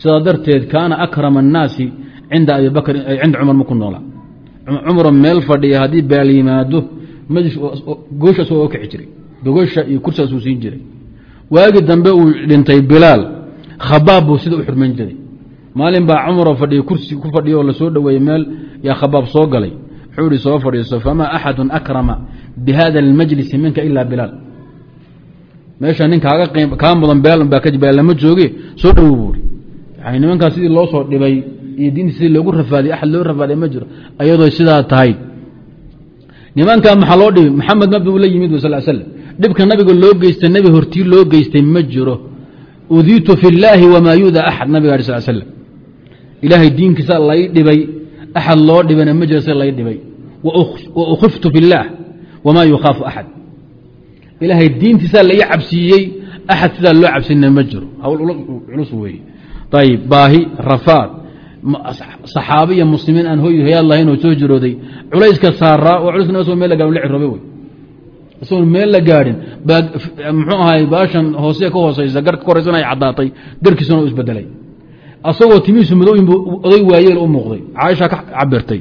Sidaa darteed kaana akrama annaasi cinda abi bakr cinda cumar maku noolaa cumaro meel fadhiya haddii baal yimaado goosha asagoo kici jiray gogosha iyo kursigaasuu siin jiray. Waagi dambe uu dhintay bilaal khabaab buu sida u xurmayn jiray. Maalin baa cumaroo fadhiya kursi ku fadhiya oo la soo dhoweeyey meel yaa khabaab soo galay. Wuxuu ihi soo fadhiiso famaa axadu akrama bihada almajlisi minka ilaa bilaal. Meesha nin kaaga kaa mudan bilaal unbaa ka bilaal lama jooge soo dhowow buuri yani nimankaas sidii loo soo dhibay iyo diinta sidii loogu rafaadiyey axad loo rafaaday ma jiro. Ayadoo sidaa tahay. Nimankaa maxaa loo dhibi maxamed mabdu la yimid sal slam dhibka nabiga loo geystay nebi hortii loo geystay ma jiro. Udiitu fi اllaahi wamaa yuda axad nabiga a sal slam ilaahay diinkiisa lay dhibay axad loo dhibana ma jiro si lay dhibay. Wa ukhiftu fi wamaa yukhaafu axad. Ilaahay diintiisaa lai cabsiiyey axad sidaa loo cabsina ma jiro. Hawl culus weeye. Ayib baahi rafaad saxaabe iyo muslimiin aan hoy hayaad lahayn oo soo jirooday culayska saaraa oo culayska asoo meel la gaadhin la ciroobe wey isagoon meel la gaadhin baa muxuu ahay baashan hoose ka hooseysa garka ka horeysan ay caddaatay garkiisuna u isbedelay. Asagoo timihiisu madooyinbu oday waayeel u muuqday. Caaisha ka cabirtay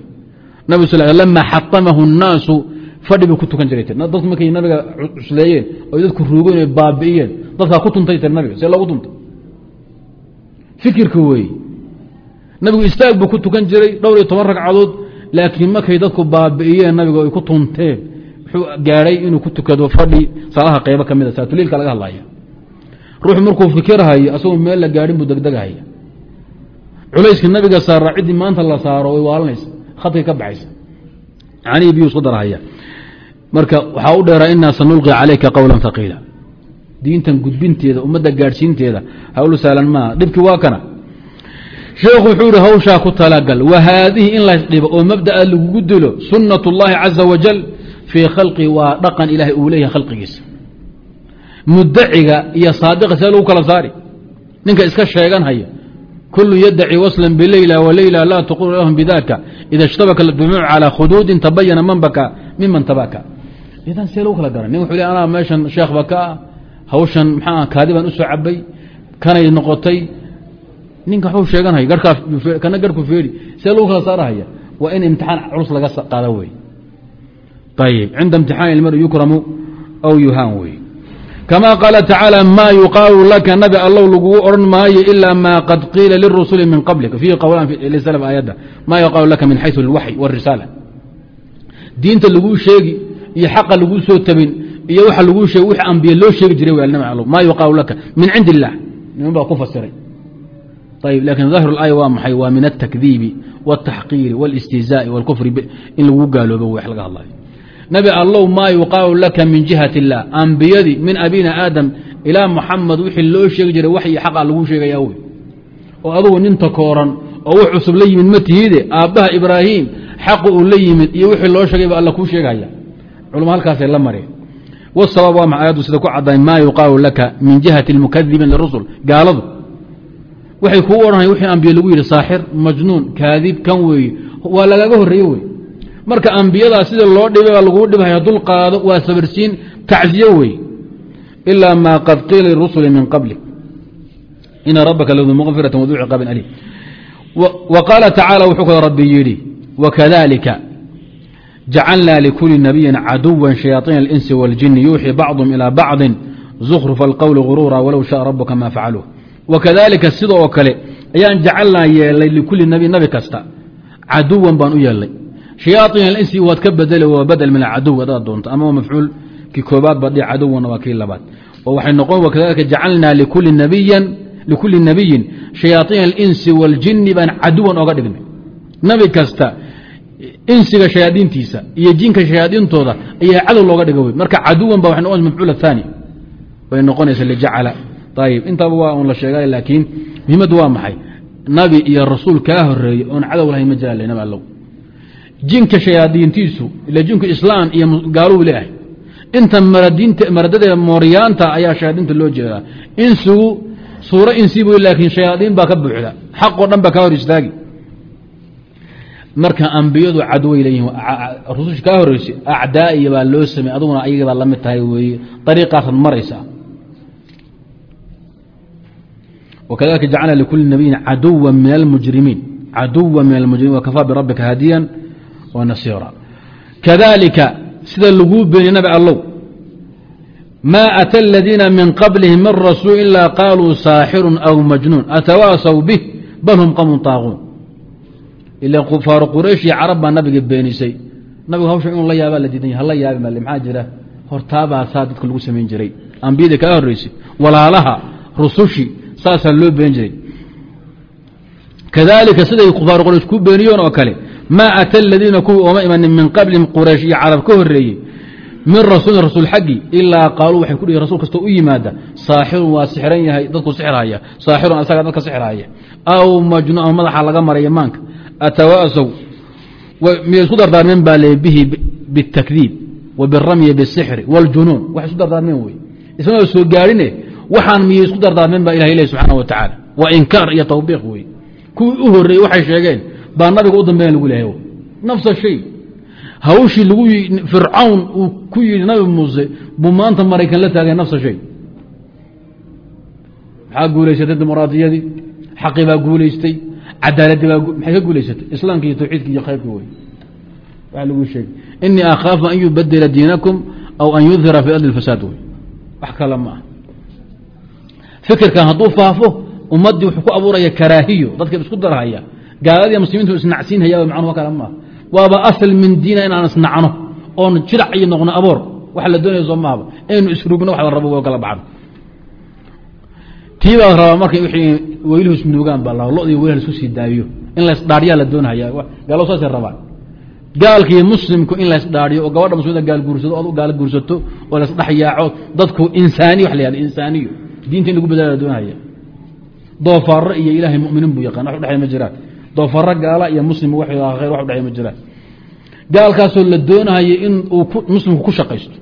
nabig sal lama xatamahu الnaasu fadhi buu ku tukan jiray dadku markay nabiga cusleeyeen oy dadku ruugeen o baabi'iyeen dadkaa ku tuntay tir nabiga see nabigu istaag buu ku tukan jiray dhowr iyo toban ragcadood laakiin markay dadku baabi'iyeen nabiga ay ku tunteen. Wuxuu gaadhay inuu ku tukado fadhi salaha qeybo ka mida saatuliilka laga hadlaya ruuxu markuu fikirhayo asagoo meel la gaadhin buu degdegahaya culayska nabiga saara ciddii maanta la saaro way waalanaysa khadkay ka baxaysa. Canii biyuu isku darhaya marka waxaa u dheeraa inaa sanulqi calayka qowlan haqiila diintan gudbinteeda ummadda gaadhsiinteeda hawlu saalan maaha. Dhibkii waa kana sheekhu wuxuu ihi hawshaa ku talagal. Wa haadihi in laysdhibo oo mabda'a lagugu dilo sunnat اllahi caza wajal fii khalqihi waa dhaqan ilaahay uu leeyahay khalqigiisa. Mudaciga iyo saadiqa see lagu kala saari. Ninka iska sheeganhaya kulu yadaci waslan bileyla waleyla laa taqulu lahum bidaka ida ishtabaka dumuuc calى khuduudin tabayana man miman tabaka. Idan see lagu kala garan. Nin wuxuu le anaa meeshan sheekhba ka ah hawshan maxaa kaadi baan u soo cabay kanay noqotay ninka waxuu sheeganhaya garkaa kana garhku feeri see lagu kala saarahaya waa in imtixaan culus laga qaada wey ayib cinda imtixaani ilmari yukramu aw yuhaan wey kama qaala tacaala maa yuqaalu laka nabi allow lagugu odhan maayo ilaa maa qad qiila lirusuli min qablika. Fiihi qowlaan lislf aayadda maa yuqaalu laka min xaysu alwaxy wاrisaala diinta laguu sheegi iyo xaqa laguu soo tabin iyo waxa laguu sheegi wixii ambiye loo sheegi jiray w allow maa yuqaalu laka min cindi illah niman baa ku fasiray ayb lakin ظaahir اlaaya waa maxay waa min الtakdiibi wالtaxqiiri wاlاstihzaaءi wاlkufri in lagu gaaloobo wax laga hadlayo nabi allow maa yuqaalu laka min jihat اllah ambiyadii min abina aadam ilaa muxamed wixii loo sheegi jiray wax iyo xaqa laguu sheegaya wey oo adugu nin takooran oo wax cusub la yimid ma tihiide aabbaha ibraahim xaqu uu la yimid iyo wixii loo sheegay ba alla kuu sheegaya culma halkaasay la mareen wsabaab waa ma ayaddu sida ku cadday maa yuqaalu laka min jihati اlmukadibiin lirusul gaaladu waxay kuu odhanay wixii ambiye lagu yidhi saaxir majnuun kaadib kan weeye waa lagaaga horreeye wey. Marka ambiyadaa sidii loo dhibay baa laguu dhibhaya dul qaado waa sabarsiin tacsiyo wey. Ilaa maa qad qiila lirusuli min qabli ina rabbaka ladu maqfirata wadu ciqaabin aliim. Wa qaala tacaala wuxuu kaloo rabbi yidhi wakadalika jacalnaa likuli nabiyin caduwa shayaaiina alinsi waاljini yuuxii bacdum ilaa bacdin zukhruf alqowli guruura walow shaaa rabuka ma facaluuh wakadalika sida oo kale ayaan jacalnaa yeelay likulli nabi nabi kasta caduwan baan u yeelnay shayaaطin alinsi waad ka bedele waa badel min acaduw hadaad doonto ama mafcuul kii koobaad badhi caduwana waa kii labaad oo waxay noqon wakadalika jacalnaa likulli nabiyin shayaaطiina alinsi waاljini baan caduwan oga dhignay nabi kasta insiga shayaadiintiisa iyo jinka shayaadiintooda ayaa cadow looga dhiga wey marka caduwan ba waxay noqonaysa mafcuul athani way noqonaysa lijacala ayib intaaba waa un la sheegay laakiin muhimaddu waa maxay? Nabi iyo rasuul kaa horeeyey oon cadow lahayn ma jiraan nabi allow. Jinka shayaadiintiisu ila jinku islaan iyo gaaluu leeyahay inta maradada mooryaanta ayaa shayaadiinta loo jeedaa. Insigu suuro insi bu laakiin shayaadiin baa ka buuxda. Xaqoo dhan baa kaa hor marka ambiyadu cadway leeyihiin rususha kaa horeysa acdaaiya baa loo samey aduguna ayaga baa la mid tahay weeye. Ariiqaasaad maraysaa وkadalika jacalna likuli nabiyin caduwa min almujrimiin caduwa min almujrimiin wakafaa birabika hadiya wa nasiira kadalika sida laguu beeniyey nabi allow maa ata aladiina min qablihim min rasuul ilaa qaaluu saaxirun aw majnuun atawaasaw bih bal hum qawmun taaquun ila kufaar quraysh iyo carab baa nabiga beenisay nabigu hawsha inuu la yaabaa la diidan yah hala yaabi male maxaa jira hortaabaasaa dadka lagu samayn jiray ambiyadii kaga horreysay walaalaha rusushi saasaa loo been jiray. Kadalika siday kufaar quraysh ku beeniyoon oo kale maa ata aladiina kuwii ooma imanin min qablihim quraysh iyo carab ka horeeyey min rasuulin rasuul xaggii ilaa qaaluu waxay ku dhihi rasul kastoo u yimaada saaxirun waa sixiran yahay dadku sixirhaya saaxirun asagaa dadka sixirhaya aw majnuun ama madaxa laga maraya maanka. Atawaasow miyay isku dardaarmeen baa le bihi bitakdiib wa biramyi bisixri wاljunuun waxay isku dardaarmeen wey. Isma soo gaarine waxaan miyay isku dardaarmeen baa ilahay leh subxaana wa tacaala. Waa inkaar iyo tawbiiq wey kuwii u horeeyey waxay sheegeen baa nabiga u dambeyn lagu lehay nafsa shay. Hawshii lagu fircawn uu ku yidhi nabi muuse buu maanta maraykan la taagay nafsa shay. Maxaa guulaysatay dimuqraadiyadii? Xaqii baa guulaystay. Cadaaladii baa maxay ka guulaysatay? Islaamki iyo tawxiidki iyo khayrki wey waa lagu sheegay. Inii akhaafu an yubadila diinakum aw an yudhira fi ardi اfasaad wey wax kale ma ah fikirkan hadduu faafo ummaddii wuxuu ku abuuraya karaahiyo dadka isku darhaya gaaladiiy muslimiintu isnacsiinhaya macnuhu kale maaha waaba asal min diina inaan isnacno oon jirac iyo noqno aboor waxa la doonaya soo maaba inaynu isrugno wax rabo kala baxno tii baa rabaa wixii weyluhu isnuugaan baa la lodii weylah la isku sii daayiyo in la isdhaadhiyaa la doonhaya gaalo saasay rabaan. Gaalkii muslimku in la isdhaadhiyo oo gabadha muslimda gaal guursado oad u gaalo guursato oo la isdhexyaaco dadku insaaniy wa la yahda insaaniyo diinta in lagu badala la doonhaya doofaaro iyo ilaahay muminiin buu yaqaan wax udhexey ma jiraan. Doofaaro gaala iyo muslim w khayr wax udhexey ma jiraan. Gaalkaasoo la doonahayo in uu muslimku ku shaqaysto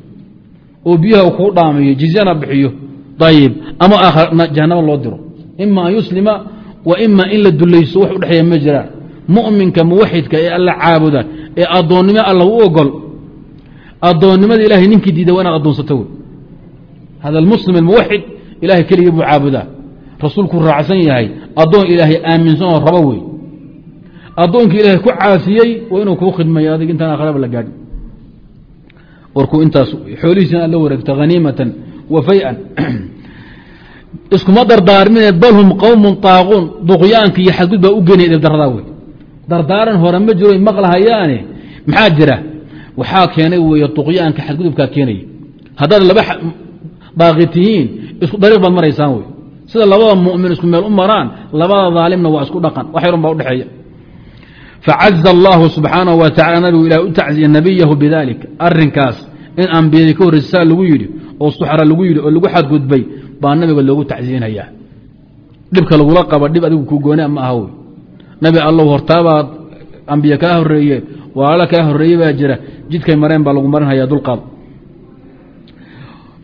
oo biyaha kuu dhaamayo jizyana bixiyo ayib ama jahanamo loo diro. Ima an yuslima wa ima in la dulayso wax udhexeeya ma jiraan. Muminka muwaxidka ee alla caabuda ee addoonnimo alla u ogol addoonnimada ilahay ninkii diida waa inaad addoonsato. Wey hada muslim almuwaxid ilahay keligii buu caabudaa. Rasuulku raacsan yahay. Addoon ilaahay aaminsan oo rabo wey addoonkii ilaahay ku caasiyey waa inuu kuu khidmayo adig intaan akhraba la gaadhin. Warkuu intaas xoolihiisina aad la wareegta haniimatan wa fay-an. *clears throat* Iskuma dardaarmine bal hum qowmun taaquun. Duqyaanka iyo xadgud baa u geenaya idabdaradaa wey dardaaran hore ma jiro maqlahayaane maxaa jira? Waxaa keenay weeye duqyaanka xadgudubkaa keenaya haddaad laba baaqi tihiin isku dariiq baad maraysaan wey. Sida labada mumin isku meel u maraan labada daalimna waa isku dhaqan. Wax yarun baa udhexeeya facaza allahu subxaanahu wa tacala nabigu ilah u tacziya nabiyahu bidalik arinkaas in ambiyadii ka horreysa lagu yidhi oo suxra lagu yidhi oo lagu xadgudbay baa nabiga loogu tacsiinaya dhibka lagula qaba dhib adigu ku goone ma aha wey. Nabi allow hortaabaad ambiye kaa horeeye walaalo kaa horeeye baa jira jidkay mareen baa lagu marinhaya dulqaad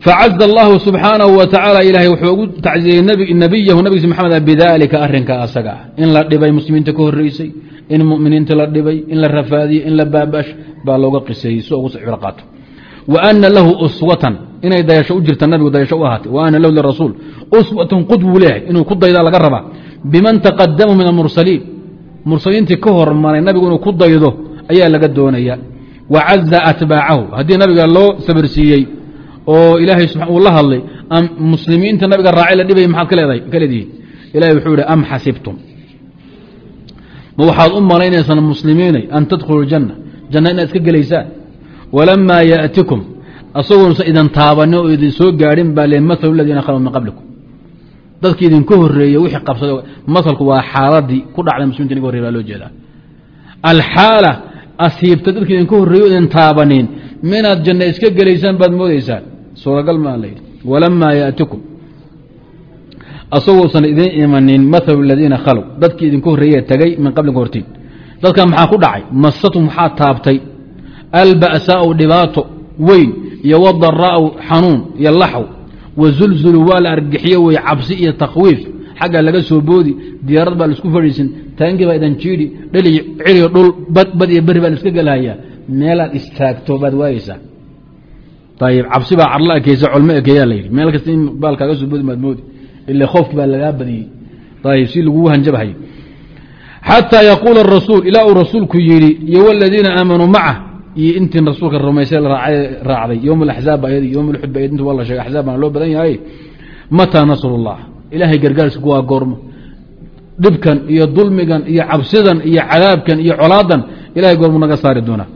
facaza allahu subxaanahu wa tacaala ilaahay wuxuu ugu tacziyey nabiyahu nabigiisa maxamed bidaalika arinka asaga ah in la dhibay muslimiinta ka horeysay in muminiinta la dhibay in la rafaadiyey in la baabash baa looga qiseeyey si ugu siciro qaato wa ana lahu uswatan inay dayasho u jirta nabigu dayasho u ahaatay wa ana lahu lirasuul uswatan qud buu leeyahay inuu ku daydaa laga rabaa biman taqadamu min almursaliin mursaliintii ka hormaray nabigu inuu ku daydo ayaa laga doonaya wa caza atbaacahu haddii nabiga loo sabirsiiyey oo ilaahay uu la hadlay muslimiinta nabiga raacay la dhibay maxaad ka leedihiin ilahay wuxuu ihi am xasibtum. Ma waxaad u malaynaysaan muslimiinay an tadkhulu janna janna inaad iska gelaysaan? Walamaa yaأtikum asagoonsa idin taabanin oo idin soo gaadhin baa le mahalu ladiina khaluu min qablikum. Dadki idinka horeeyey wixii qabsaday masalku waa xaaladii ku dhacday muslimiinta idinka horrey baa loo jeedaa. Alxaala asiibta dadki idinka horreeyo idin taabanin minaad janna iska gelaysaan baad moodeysaan suuragal maa la yidhi walamaa yaأtikum asagoosan idin imanin mahalu ladiina khalow dadkii idinku horreeye tegay min qablikum hortiin dadka maxaa ku dhacay? Masatum waxaa taabtay? Alba'saau dhibaato weyn iyo wadaraa'u xanuun iyo laxw wazulzulu waa la argixiyo wey cabsi iyo takhwiif xagga laga soo boodi diyaarad baa la isku fadhiisin taangii baa idan jiidhi dheli ciriyo dhul bad iyo beri baa la iska gelhayaa meelaad istaagto baad waayeysaa ayb cabsi baa carla ekeysa colmo ekeeyaa la yidhi meel kasta in baalkaaga soo boodi maad moodi ila khoofki baa lagaa badiyey ayb si lagugu hanjabhayo xataa yaquula rasuul ilaa uu rasuulku yidhi iyo waladiina aamanuu maca iyo intii rasuulka rumaysay raacday yowm alaxzaab ayad yom lxud intu waa la sheegay axzaab baan loo badan yahay mataa nasrullah ilaahay gargaarsiku waa goormo dhibkan iyo dulmigan iyo cabsidan iyo cadaabkan iyo colaadan ilahay goormu naga saari doonaa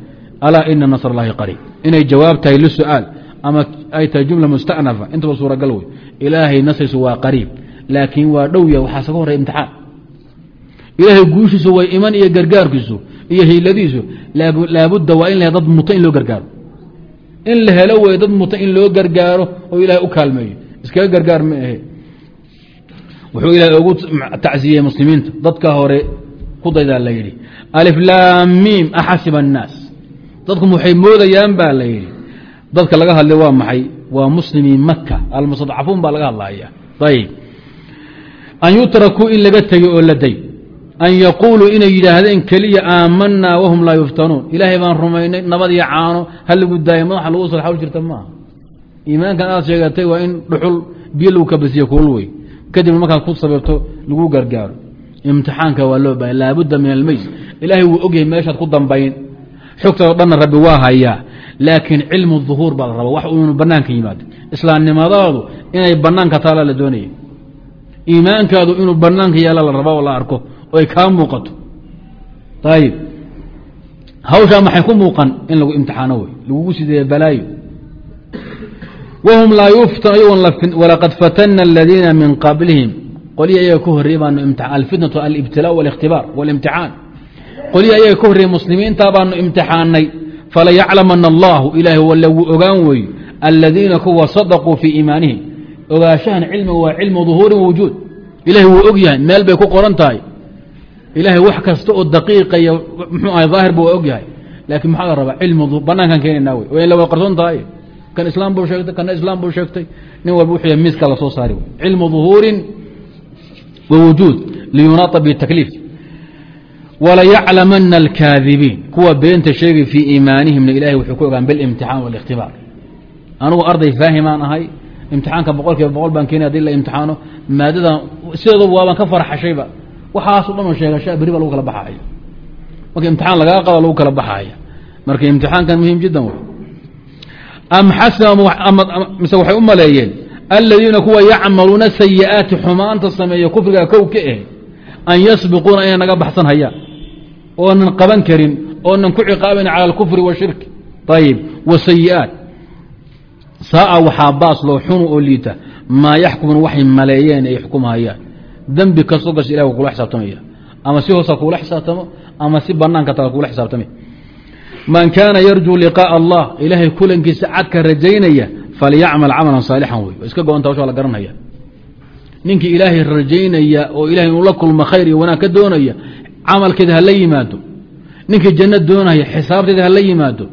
alaa ina nasr اllahi qariib inay jawaab tahay lisuaal ama ay tahay jumla mustanafa. Intaba suuragal wey ilaahay nasriisu waa qariib. Laakiin waa dhow ya waxaa saga horey imtixaan. Ilaahay guushiisu way iman iyo gargaarkiisu iyo hiiladiisu. Laabudda waa in dad muta in loo gargaaro. In la helo wey dad muta in loo gargaaro oo ilaahay u kaalmeeyo. Iskaga gargaar ma ahe. Wuxuu ilaahay ugu tacsiyey muslimiinta. Dadka hore ku daydaa la yidhi aliflaamiim axasiba annaas. Dadku waxay moodayaan baa la yidhi dadka laga hadlay waa maxay? Waa muslimiin maka almustadcafuun baa laga hadlaya ayib. An yutrakuu in laga tegay oo la day. An yaquuluu inay yidhaahdeen keliya aamanaa wahum laa yuftanuun. Ilaahay baan rumaynay nabad iyo caano ha lagu daayo madaxa lagu sal hawl jirta maaha. Iimaankan aad sheegatay waa in dhuxul biyo lagu kabasiye kuul wey kadibna markaad ku sababto lagu gargaaro. Imtixaanka waa loo bahay laabudda min almeys ilaahay wuu ogyahay meeshaad ku dambayn. Xogtao dhanna rabbi waa hayaa laakiin cilmu duhuur baa la rabaa wax unu banaanka yimaado. Islaamnimadaadu inay banaanka taala la doonaya iimaankaadu inuu banaanka yaalla la raba oo la arko oy kaa muuqato. Ayib hawshaa maxay ku muuqan in lagu imtixaano wey lagugu sideeye balaayo? Wahum laa yuftan walaqad fatana aladiina min qablihim. Qolihii ayaga ka horreyey baanu alfitnatu alibtilaa wاlikhtibaar wاlimtixaan qolihii ayaga ka horreyey muslimiintaa baanu imtixaanay falayaclamana allahu ilaahay walla wuu ogaan weeye aladiina kuwa sadaquu fii iimaanihim ogaashahan cilmiga waa cilmu duhuurin wujuud ilahay wuu og yahay meel bay ku qoran tahay ilaahay wax kasta oo daqiiqa iyo mxuu ahay daahirba waa og yahay laakiin maxaa la rabaa cilmu banaankan keenaynaa wey waa in la wada qarsoon tahay kan islaam buu sheegtay kana islaam buu sheegtay nin walba wuxuu yahay miiska la soo saari cilmu duhuurin wa wujuud liyunaata bitakliif walayaclamana alkaadibiin kuwa beenta sheegay fii iimaanihimna ilahay wuxuu ku ogaan bilimtixaan wاlikhtibaar anugu arday faahimaan ahay imtixaanka boqol boqol baan keenay haddii la imtixaano maadadan sideeduba waabaan ka farxashayba waxaaso dhan oo sheegashaa berri baa lagu kala baxaaya marka imtixaan lagaa qado lagu kala baxaaya marka imtixaankan muhiim jiddan wey am xasmise waxay u maleeyeen aladiina kuwa yacmaluuna sayi'aati xumaanta sameeya kufriga kow ka eh an yasbiquuna inay naga baxsan hayaan oonan qaban karin oonan ku ciqaabayn cala alkufri washirki ayib wasayi'aat saaa waxaa baas loo xunu oo liita. Maa yaxkumun waxay maleeyeen ay xukumhayaan dembi kastoo gas ilah kula xisaabtamaya. Ama si hoosa kuula xisaabtamo ama si banaanka taga kula xisaabtamay man kaana yarjuu liqaaءa allah ilaahay kulankiisa cadka rajaynaya falyacmal camalan saalixan wey iska go-anta hawsha la garanaya. Ninkii ilaahay rajaynaya oo ilahay inuu la kulmo khayr iyo wanaag ka doonaya camalkeeda hala yimaado ninkii janno doonaya xisaabteeda hala yimaado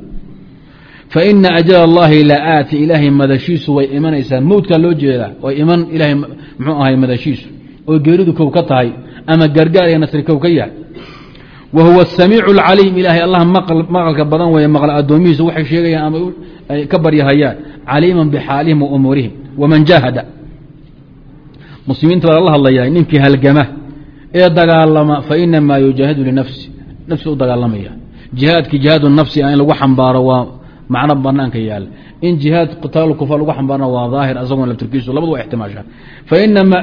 fa ina ajal اllahi la aati ilaahay madashiisu way imanaysaa mowdkaa loo jeedaa way iman ilahay mxuu ahay madashiisu. Oo geeridu kow ka tahay ama gargaar iyo nasri kow ka yahay wa huwa asamiicu اlcaliim ilaahay allah maqalka badan weeye maqla addoomihiisa waxay sheegayaan ama ay ka baryahayaan. Caliiman bixaalihim wa waman jaahada. Muslimiinta ee dagaalama fainamaa yujaahidu linafsi nafsi u dagaalamaya. Jihaadkii jihaad nafsi ah in lagu xambaaro waa macno banaanka yaalla in jihaad qitaal kufa lagu xambaarna waa daahir asagoo laftirkiisu labadu waa ixtimaasha fainama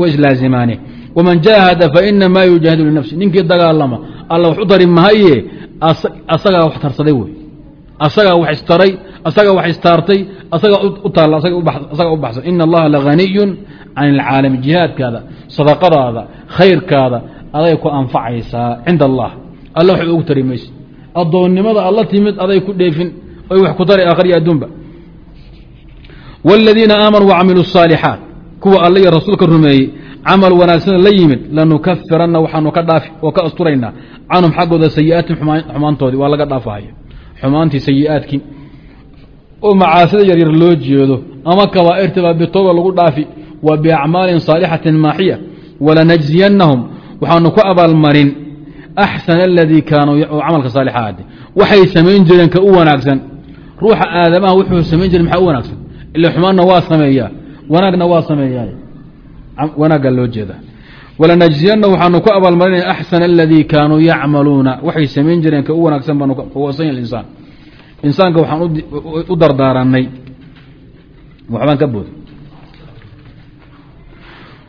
wa islaazimaane waman jaahada fainamaa yujaahidu linafsi ninkii dagaalama alla wax u dari mahaye asagaa wax tarsaday wey. Asagaa wax istaray asagaa wax istaartay asagaa u taalla asagaa u baxsan. Ina allaha lahaniyun can ilcaalami jihaadkaada sadaqadaada khayrkaada aday ku anfacaysaa cinda allah alla waxba ugu tari mayse addoonnimada alla timid aday ku dheefin oy wax ku dari akhriya adduunba wاladiina aamanuu wacamiluu الصaalixaat kuwa alla iyo rasuulka rumeeyey camal wanaagsana la yimid lanukafiranna waxaanu ka dhaafi oo ka asturaynaa canhum xaggooda sayi'aatin xumaantoodii waa laga dhaafahaya xumaantii sayi'aadkii oo macaasida yaryar loo jeedo ama kabaa'irtaba bitooba lagu dhaafi wa biacmaalin saalixatin maaxiya walanajziyanahum waxaanu ku abaalmarin axsana aladii kaanuu camalka saalixaade waxay samayn jireen ka u wanaagsan. Ruuxa aadamaha wuxuu samayn jiray maxaa u wanaagsan? Ila xumaanna waa sameeyaa. Wanaagna waa sameeyaa. Wanaagga loo jeeda walanajziyanna waxaanu ku abaalmarinaya axsana aladii kaanuu yacmaluuna. Waxay samayn jireen ka u wanaagsan baanu wasanya insaan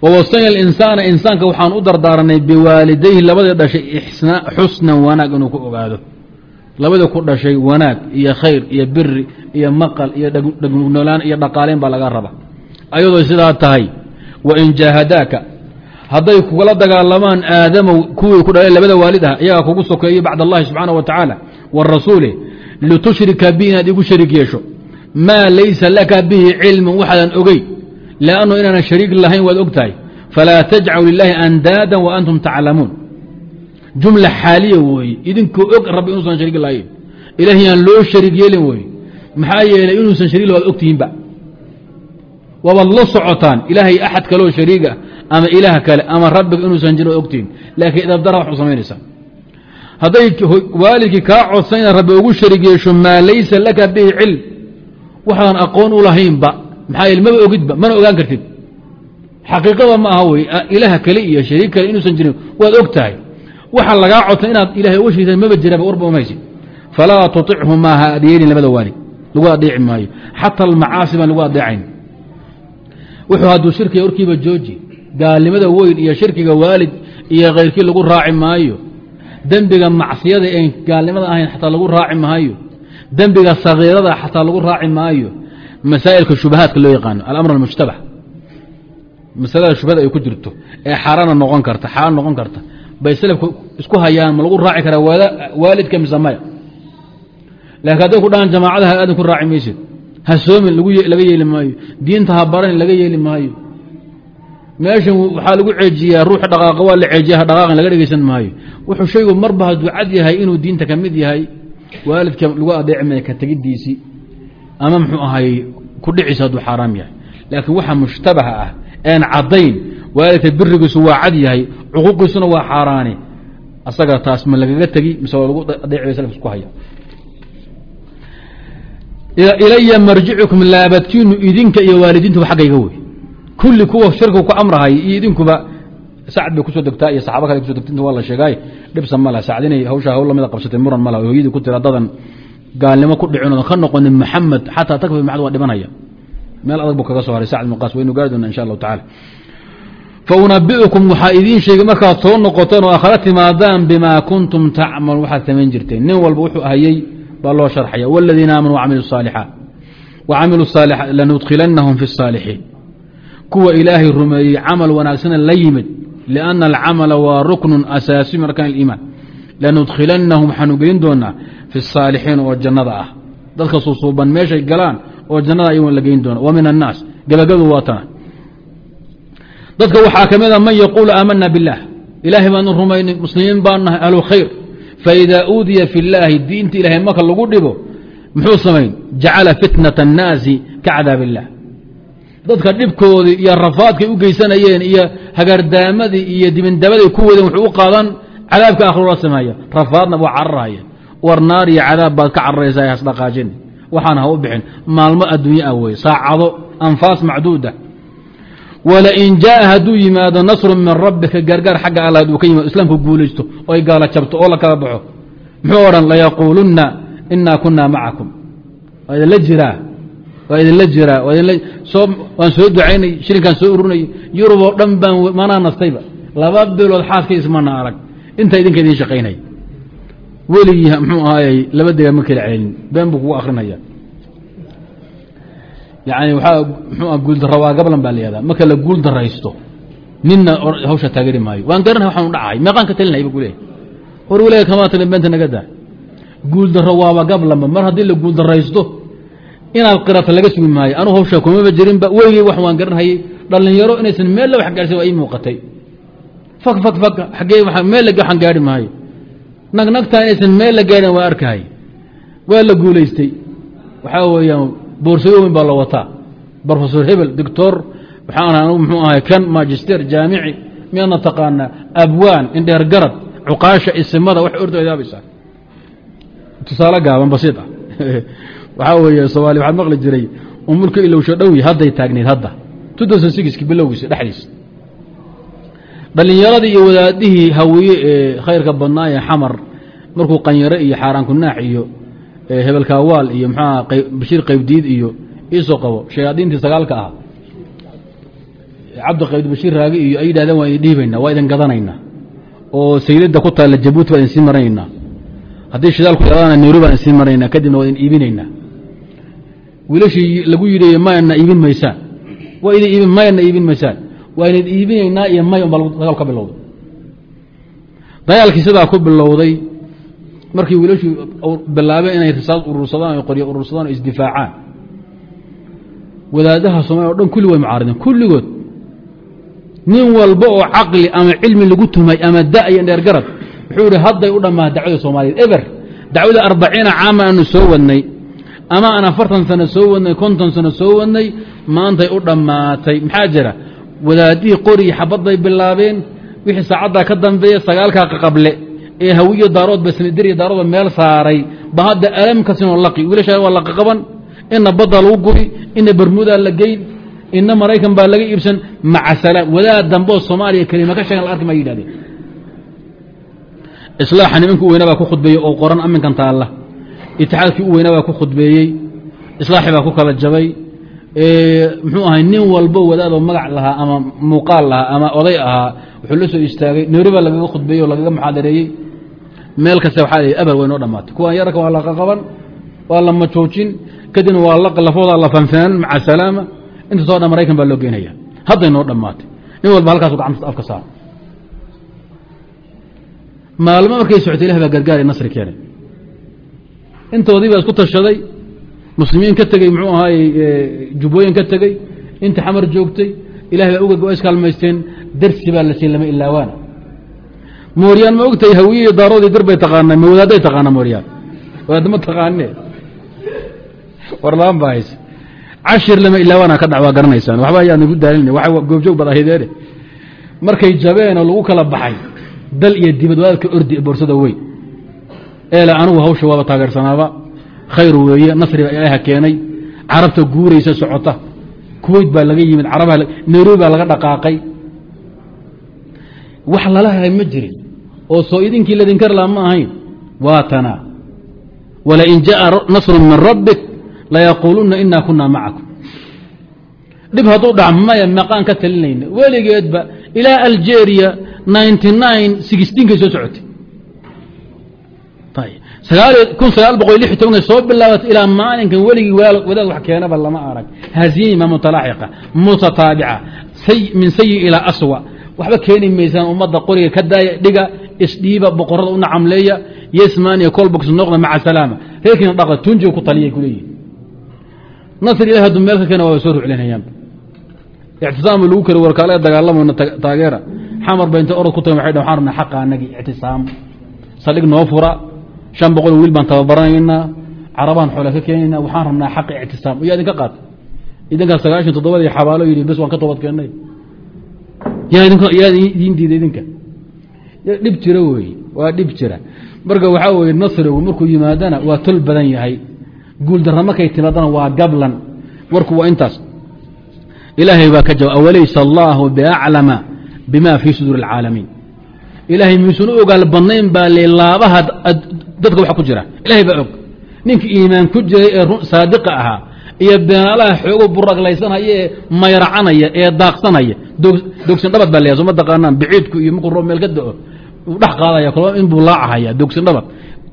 wawasanya insaana insaanka waxaan u dardaaranay biwaalidayhi labadii dhashay xusnan wanaag inuu ku ogaado labadii ku dhashay wanaag iyo khayr iyo biri iyo maqal iyo dhegnolaan iyo dhaqaaleyn baa laga raba ayadoo sidaa tahay wain jaahadaaka hadday kugula dagaalamaan aadamow kuwii ku dhalay labada waalid ah iyagaa kugu sokeeyey bacd allahi subxaana wa tacaala wa rasuuli litushrika bi inaad igu shariik yeesho maa laysa laka bihi cilmun waxaadan ogey lannu inaanan shariik lahayn waad og tahay falaa tajcalu lilaahi andaadan wa antum taclamuun jumla xaaliya weeye idinkoo og rabbi inuusan shariik lahayn ilahi aan loo shariik yeelin weye maxaa yeelay inuusan shariik waad ogtihiinba waabaad la socotaan ilaahay axad kaloo shariiga ama ilaah kale ama rabbiga inuusan jirin waad ogtihiin laakiin idabdara wax u samaynaysaa hadday waalidkii kaa codsan inaad rabbi ugu shariik yeesho maa laysa laka bihi cilm waxaadan aqoon u lahaynba maxaa yeele maba ogidba mana ogaan kartid. Xaqiiqada ma aha wey ilaah kale iyo shariik kale inuusan jirin waad og tahay. Waxa lagaa codsan inaad ilahay uga maba jiraba warba umaysid falaa tuطichumaa ha adeerin labada waalid lagu adeeci maayo. Xata almacaasi baan lagu adeecayn wuxuu hadduu shirkiga warkiiba jooji gaalnimada weyn iyo shirkiga waalid iyo khayrkii lagu raaci maayo dembiga macsiyada een gaalnimada ahayn xataa lagu raaci maayo dembiga sagiirada xataa lagu raaci maayo masaa'ilka shubahaadka loo yaqaano alamr almujtabax. Masalada shubhada ay ku jirto ee xaaraana noqon karta xaaraan noqon karta. Bay selafku isku hayaan ma lagu raaci karaa waalidka mise maya. Laakiin hadday ku dhahaan jamaacadaha aadan ku raaci maysid. Ha soomin laga yeeli maayo. Diinta ha baran laga yeeli maayo. Meeshan waxaa lagu ceejiyaa ruuxa dhaqaaqa waa la ceejiya ha dhaqaaqan laga dhegeysan maayo. Wuxuu shaygu marba hadduu cad yahay inuu diinta ka mid yahay waalidka lagu adeeci maya ka tegidiisii ama muxuu ahay ku dhiciisa hadduu xaaraam yahay. Laakiin waxa mushtabaha ah een caddayn waalidka birigiisu waa cad yahay cuquuqiisuna waa xaaraane asaga taas ma lagaga tegi mise waa lagu adeeci salafka isku haya. Ilaya marjicukum laabadkiinu idinka iyo waalidiintuba xaggayga wey kulli kuwa shirkigu ku amrahay iyo idinkuba sacd bay ku soo degtaa iyo saxaaba kale kuso degta inta waa la sheegaay dhibsan ma laha sacd inay hawshaa hawl lamida qabsatay muran ma laha hooyadii ku tira dadan gaalnimo ku dhicin oodan ka noqonin maxamed xataa takfi macad waa dhimanaya. Meel adag buu kaga soo haray sacd muqaas waynu gaari doona insha allahu tacaala. Fa unabbiukum waxaa idiin sheegay markaad soo noqoteen oo akhra timaadaan bimaa kuntum tacmaluun waxaad samayn jirteen. Nin walba wuxuu hayey baa loo sharxaya waladiina aamanuu camiluu saaliaat wacamiluu saaliaat lanudkhilanahum fi الsaalixiin kuwa ilaahay rumeeyey camal wanaagsana la yimid lianna alcamala waa ruknun asaasi min arkaan iimaan. Lanudkhilanahum waxaanu gelin doonaa fi الصaalixiin oo jannada ah dadka susuuban meeshay galaan oo jannada ayagoon la geyn doona wa min الnaas gebagadu waa tana dadka waxaa ka mida man yaquulu aamana biاllah ilaahay baanu rumaynay muslimiin baan nahay ahlu khayr faida uudiya fi اllaahi diinta ilahay marka lagu dhibo muxuu samayn jacala fitnaة الnaasi ka cadaab الlah dadka dhibkoodii iyo rafaadkay u geysanayeen iyo hagardaamadii iyo dibindabaday ku wadeen wuxuu u qaadan cadaabka akhirula sameeya rafaadna waa cararhaya war naar iyo cadaab baad ka cararaysaa hasdhaqaajin. Waxaan ha u bixin. Maalmo adduunye ah wey saacado anfaas macduuda. Walain jaaa hadduu yimaado nasru min rabbika gargaar xagga alla haduu ka yimaado islaamku guulaysto oy gaala jabto oo la kala baxo muxuu odhan layaquulunna inaa kunaa macakum. Waa idinla jiraa. Waa idinla jiraa. Waan soo ducaynay shilinkaan soo ururinay yurub oo dhan baan manaa nastayba. Laba bilood xaaska ismana arag. Intaa idinka idin shaqaynay weligii mxuu ahaayey laba dega ma kala celin been buu kugu akrinaya yani waxaa mxuu guuldaro waa gablan baa layihahda marka la guul daraysto hawsha taageri maayo. Waan garanay waxaan u dhacay. Meeqaan ka talinaya bu kuleeyahy hor weliga kamaa talin beenta naga daa. Guuldaro waaba gablanba mar haddii la guul daraysto inaad qirata laga sugi maayo. Anuu hawshaa kumaba jirinba weligey wax waan garanhayey dhalinyaro inaysan meel la wax gaarhsan waa ii muuqatay. Fak fak fak xaggee meel lag waxaan gaari maayo nagnagtaa inaysan meel la gaadhin waa arkahay. Waa la guulaystay. Waxaa weeyaan boorsayooyin baa la wataa. Brofesor hebel doctor waxaan muxuu ahay kan magister jaamici miyaadna taqaanaa abwaan indheer garad cuqaasha isimada wax ordayaabaysaa tusaale gaaban basiid ah *laughs* waxaa weeye soomaaliya waxaad maqli jiray umulka ilowsho dhowi hadday taagneyd hadda. Bilowgiisa dhexdiisa dhallinyaradii iyo wadaadihii hawiye ee khayrka badnaa ee xamar markuu qanyare iyo xaaraan kunaax iyo hebelkaawaal iyo mxuaha bashiir qaybdiid iyo iisoo qabo shayaadiintii sagaalka ah cabdi qaybdi bashiir raagi iyo ay yidhahdeen waa idin dhiibaynaa waa idin gadanaynaa oo saylada ku taalla jabuuti baa idin sii maranaynaa haddii shidaalku yaraadana nairobi baan idin sii maranaynaa kadibna waa idin iibinaynaa. Wiilashii lagu yidhi mayna iibin maysaan. Waa idin iibin mayna iibin maysaan waa idin iibinaynaa iyo may unbaa dagaal ka bilowday. Dagaalkii sidaa ku bilowday markii wiilashii bilaabeen inay risaad urursadaan o qoryo urursadaan oo isdifaacaan. Wadaadaha soomaliya o dhan kulli way mucaarideen. Kulligood nin walba oo caqli ama cilmi lagu tumay ama da iyo dheergarad wuxuu ihi hadday u dhammaa dacwada soomaaliyeed eber dacwada arbaciina caama aanu soo wadnay ama aan afartan sano soo wadnay konton sano soo wadnay maantay u dhammaatay. Maxaa jira wadaadihii qori iyo xabad bay bilaabeen. Wixii saacaddaa ka dambeeya sagaalkaa qaqable ee hawiyo daarood basnidiriya daaroodba meel saaray. Ba hadda alam kasinoo laqi. Wiilashaa waa laqaqaban ina badda lagu guri ina bermuda la geyn ina maraykan baa laga iibsan. Maca salaam wadaad damboo soomaaliya kelima ka sheegan la arki ma yidhahdeen. Islaaxa nimankii u weynaa baa ku khudbeeyey oo qoran aminkan taalla. Itixaadkii u weynaa baa ku khudbeeyey. Islaaxi baa ku kala jabay muxuu ahay nin walbo wadaadoo magac lahaa ama muuqaal lahaa ama oday ahaa wuxuu la soo istaagay. Nairobi lagaga khudbeeyey oo lagaga muxaadareeyey. Meel kasta waxaa la abar way noo dhammaatay. Kuwaan yararka waa laqaqaban waa la majoojin kadibna waa lafooda la fanfanaan maca salaama. Inta soo dhan maraykan baa loo geynaya hadday noo dhammaatay. Nin walba halkaasu gacanta afka saar maalmo markay socotay ilah baa gargaari nasri keenay intoodii baa isku tashaday muslimiin ka tegey muxuu ahaay jubbooyin ka tegey inta xamar joogtay ilahay baa uga waa iskaalmaysteen darsi baa la siin lama ilaawaana mooryaan ma ogtahay hawiye daaroodii dir bay taqaanaa ma wadaadday taqaanaa mooryaan wadaadda ma taqaanee? Warlaan baa hayse cashir lama ilaawaana ka dhac waa garanaysaan. Waxba ayaan igu daalin goobjoog bad ahaydeen. Markay jabeen oo lagu kala baxay dal iyo dibad wadaadka ordi boorsada weyn. Eele anugu hawsha waaba taageersanaaba khayr weeye nasri baa ilaaha keenay. Carabta guuraysa socota. Kuweyt baa laga yimid carabaha nairobi baa laga dhaqaaqay. Wax lala helay ma jirin. Oo soo idinkii ladinkar laha ma ahayn. Waa tanaa walain jaءa nasru min rabbik layaquuluna ina kuna macakum dhib hadduu dhac maya maqaan ka talinayna. Weligeedba ilaa algeria ninety nine sixteenkay soo socotay kun sagaal boqol lix tobanka soo bilaabatay ilaa maalinkan weligii wadaad wax keenaba lama arag. Haziima mutalaaxiqa mutataabica min sayi ilaa aswa. Waxba keeni maysaan ummadda qoriga ka daaya dhiga isdhiiba boqorada u nacamleeya yesmaniya colbox noqda maca salaama. Reerkiina dhaqda tunjiga ku taliyay kuleeyihin nasr ilahi hadduu meel ka keena waaba soo ruclinayaanba ictisaamu lagu kari warkaale dagaalamayna taageera. Xamar ba inta orod ku tagen waxay dhan waxaan rabnaa xaqa anagii ictisaam. Saldhig noo fura shan boqol wiil baan tababaranaynaa carabaan xoole ka keenaynaa waxaan rabnaa xaqi ictisaam. Yaa idinka qaata idinkaa sagaashan toddobadii xabaalo yidhi bes waan ka toobad keennay yaa idin diida idinka. Dhib jira weeye waa dhib jira. Marka waxaa weeye nasrigu markuu yimaadana waa tol badan yahay. Guuldarra markay timaadana waa gablan. Warku waa intaas. Ilaahay baa ka jawab awalaysa allaahu biaclama bima fii suduuri اlcaalamiin ilaahay miisun u ogaal badnayn baa le laabaha dadka wax ku jira. Ilahay baa og. Ninka iimaan ku jiray ee saadiqa ahaa iyo beenaalaha xoogo buraglaysanaya ee mayracanaya ee daaqsanaya dogsin dhabad baa soma taqaanaan biciidku iyo markuu meel ka dao dhex qaadaya kolba inbuu laacahaya dogsin dhabad.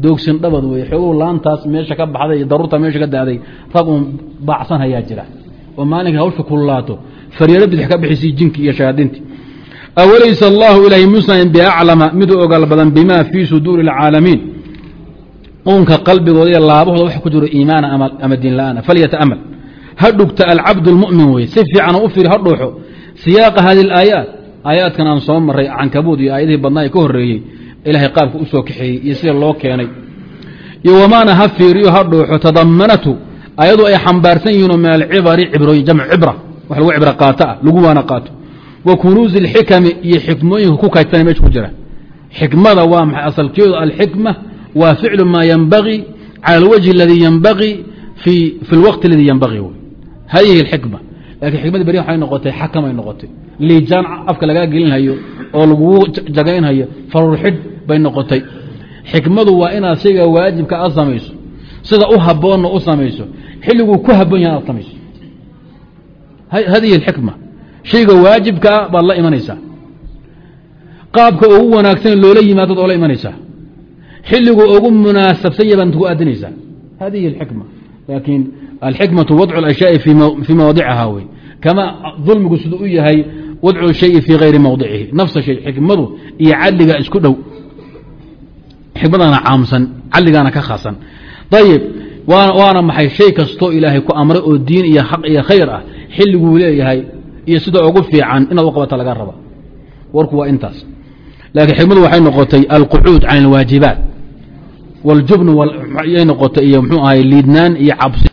Doogsin dhabad wey xoogow laantaas meesha ka baxday iyo daruurta meesha ka daaday rag uun baacsan jira. Oo maalinka hawsha kululaato faryaro bidix ka bixisay jinki iyo shayaadiinti awalaysa allahu ilaahay musnan biaclama miduu ogaal badan bima fii suduuri اlcaalamiin uunka qalbigooda iyo laabahooda wax ku jiro iimaana ama diin la'aana. Falyata'amal ha dhugta alcabdu اlmu'min wey. Si fiican u fiiri ha dhuuxo. Siyaaqa haadi alaayaat. Aayaadkan aan soo maray cankabuud iyo aayadihii badnaa ee ka horreeyey ilahay qaabka u kaxeeyey iyo sida loo keenay. Iyo wamaana ha fiiriyo ha dhuuxo. Tadamanatu ayadu ay xambaarsan yihiinoo min alcibari cibrooyin jamc cibra. Wax lagu cibro qaato ah lagu waana qaato. Wa kunuuzi alxikami iyo xikmooyinka ku kaydsanay meesha ku jira. Xikmada waa maxay? Asalkeedu alxikma waa ficlu maa yenbagii cala alwajhi اladii yenbagii fi اlwaqti اladii yenbagii hadihi اlxikma lakin xikmadii beri waxay noqotay xakamay noqotay liijaan afka lagaa gelinhayo oo lagugu jagaynhayo faruur xidh bay noqotay xikmadu waa inaad shayga waajibka aad samayso sida u haboonna u samayso xilliguu ku haboon yahay aad samayso hadihi اlxikma shayga waajibkaa baad la imanaysaa qaabka ugu wanaagsan loola yimaadod oo la imanaysaa xilligu ugu munaasabsan ya baad ku aadinaysaa hadihi اlxikma laakiin alxikmaةu wadcu اlashyaai fii mawaadiciha wey kama dulmigu siduu u yahay wadcu shayi fii gayri mawdicihi nafsa shay xikmadu iyo cadliga isku dhow xikmadana caamsan cadligaana ka khaasan ayib waana maxay shay kastoo ilaahay ku amray oo diin iyo xaq iyo khayr ah xilliguu leeyahay iyo sida ugu fiican inaad u qabata laga raba warku waa intaas laakiin xikmadu waxay noqotay alqucuud can اlwaajibaat wاljubn yay noqotay iyo mxuu ahay liidnaan iyo cabsi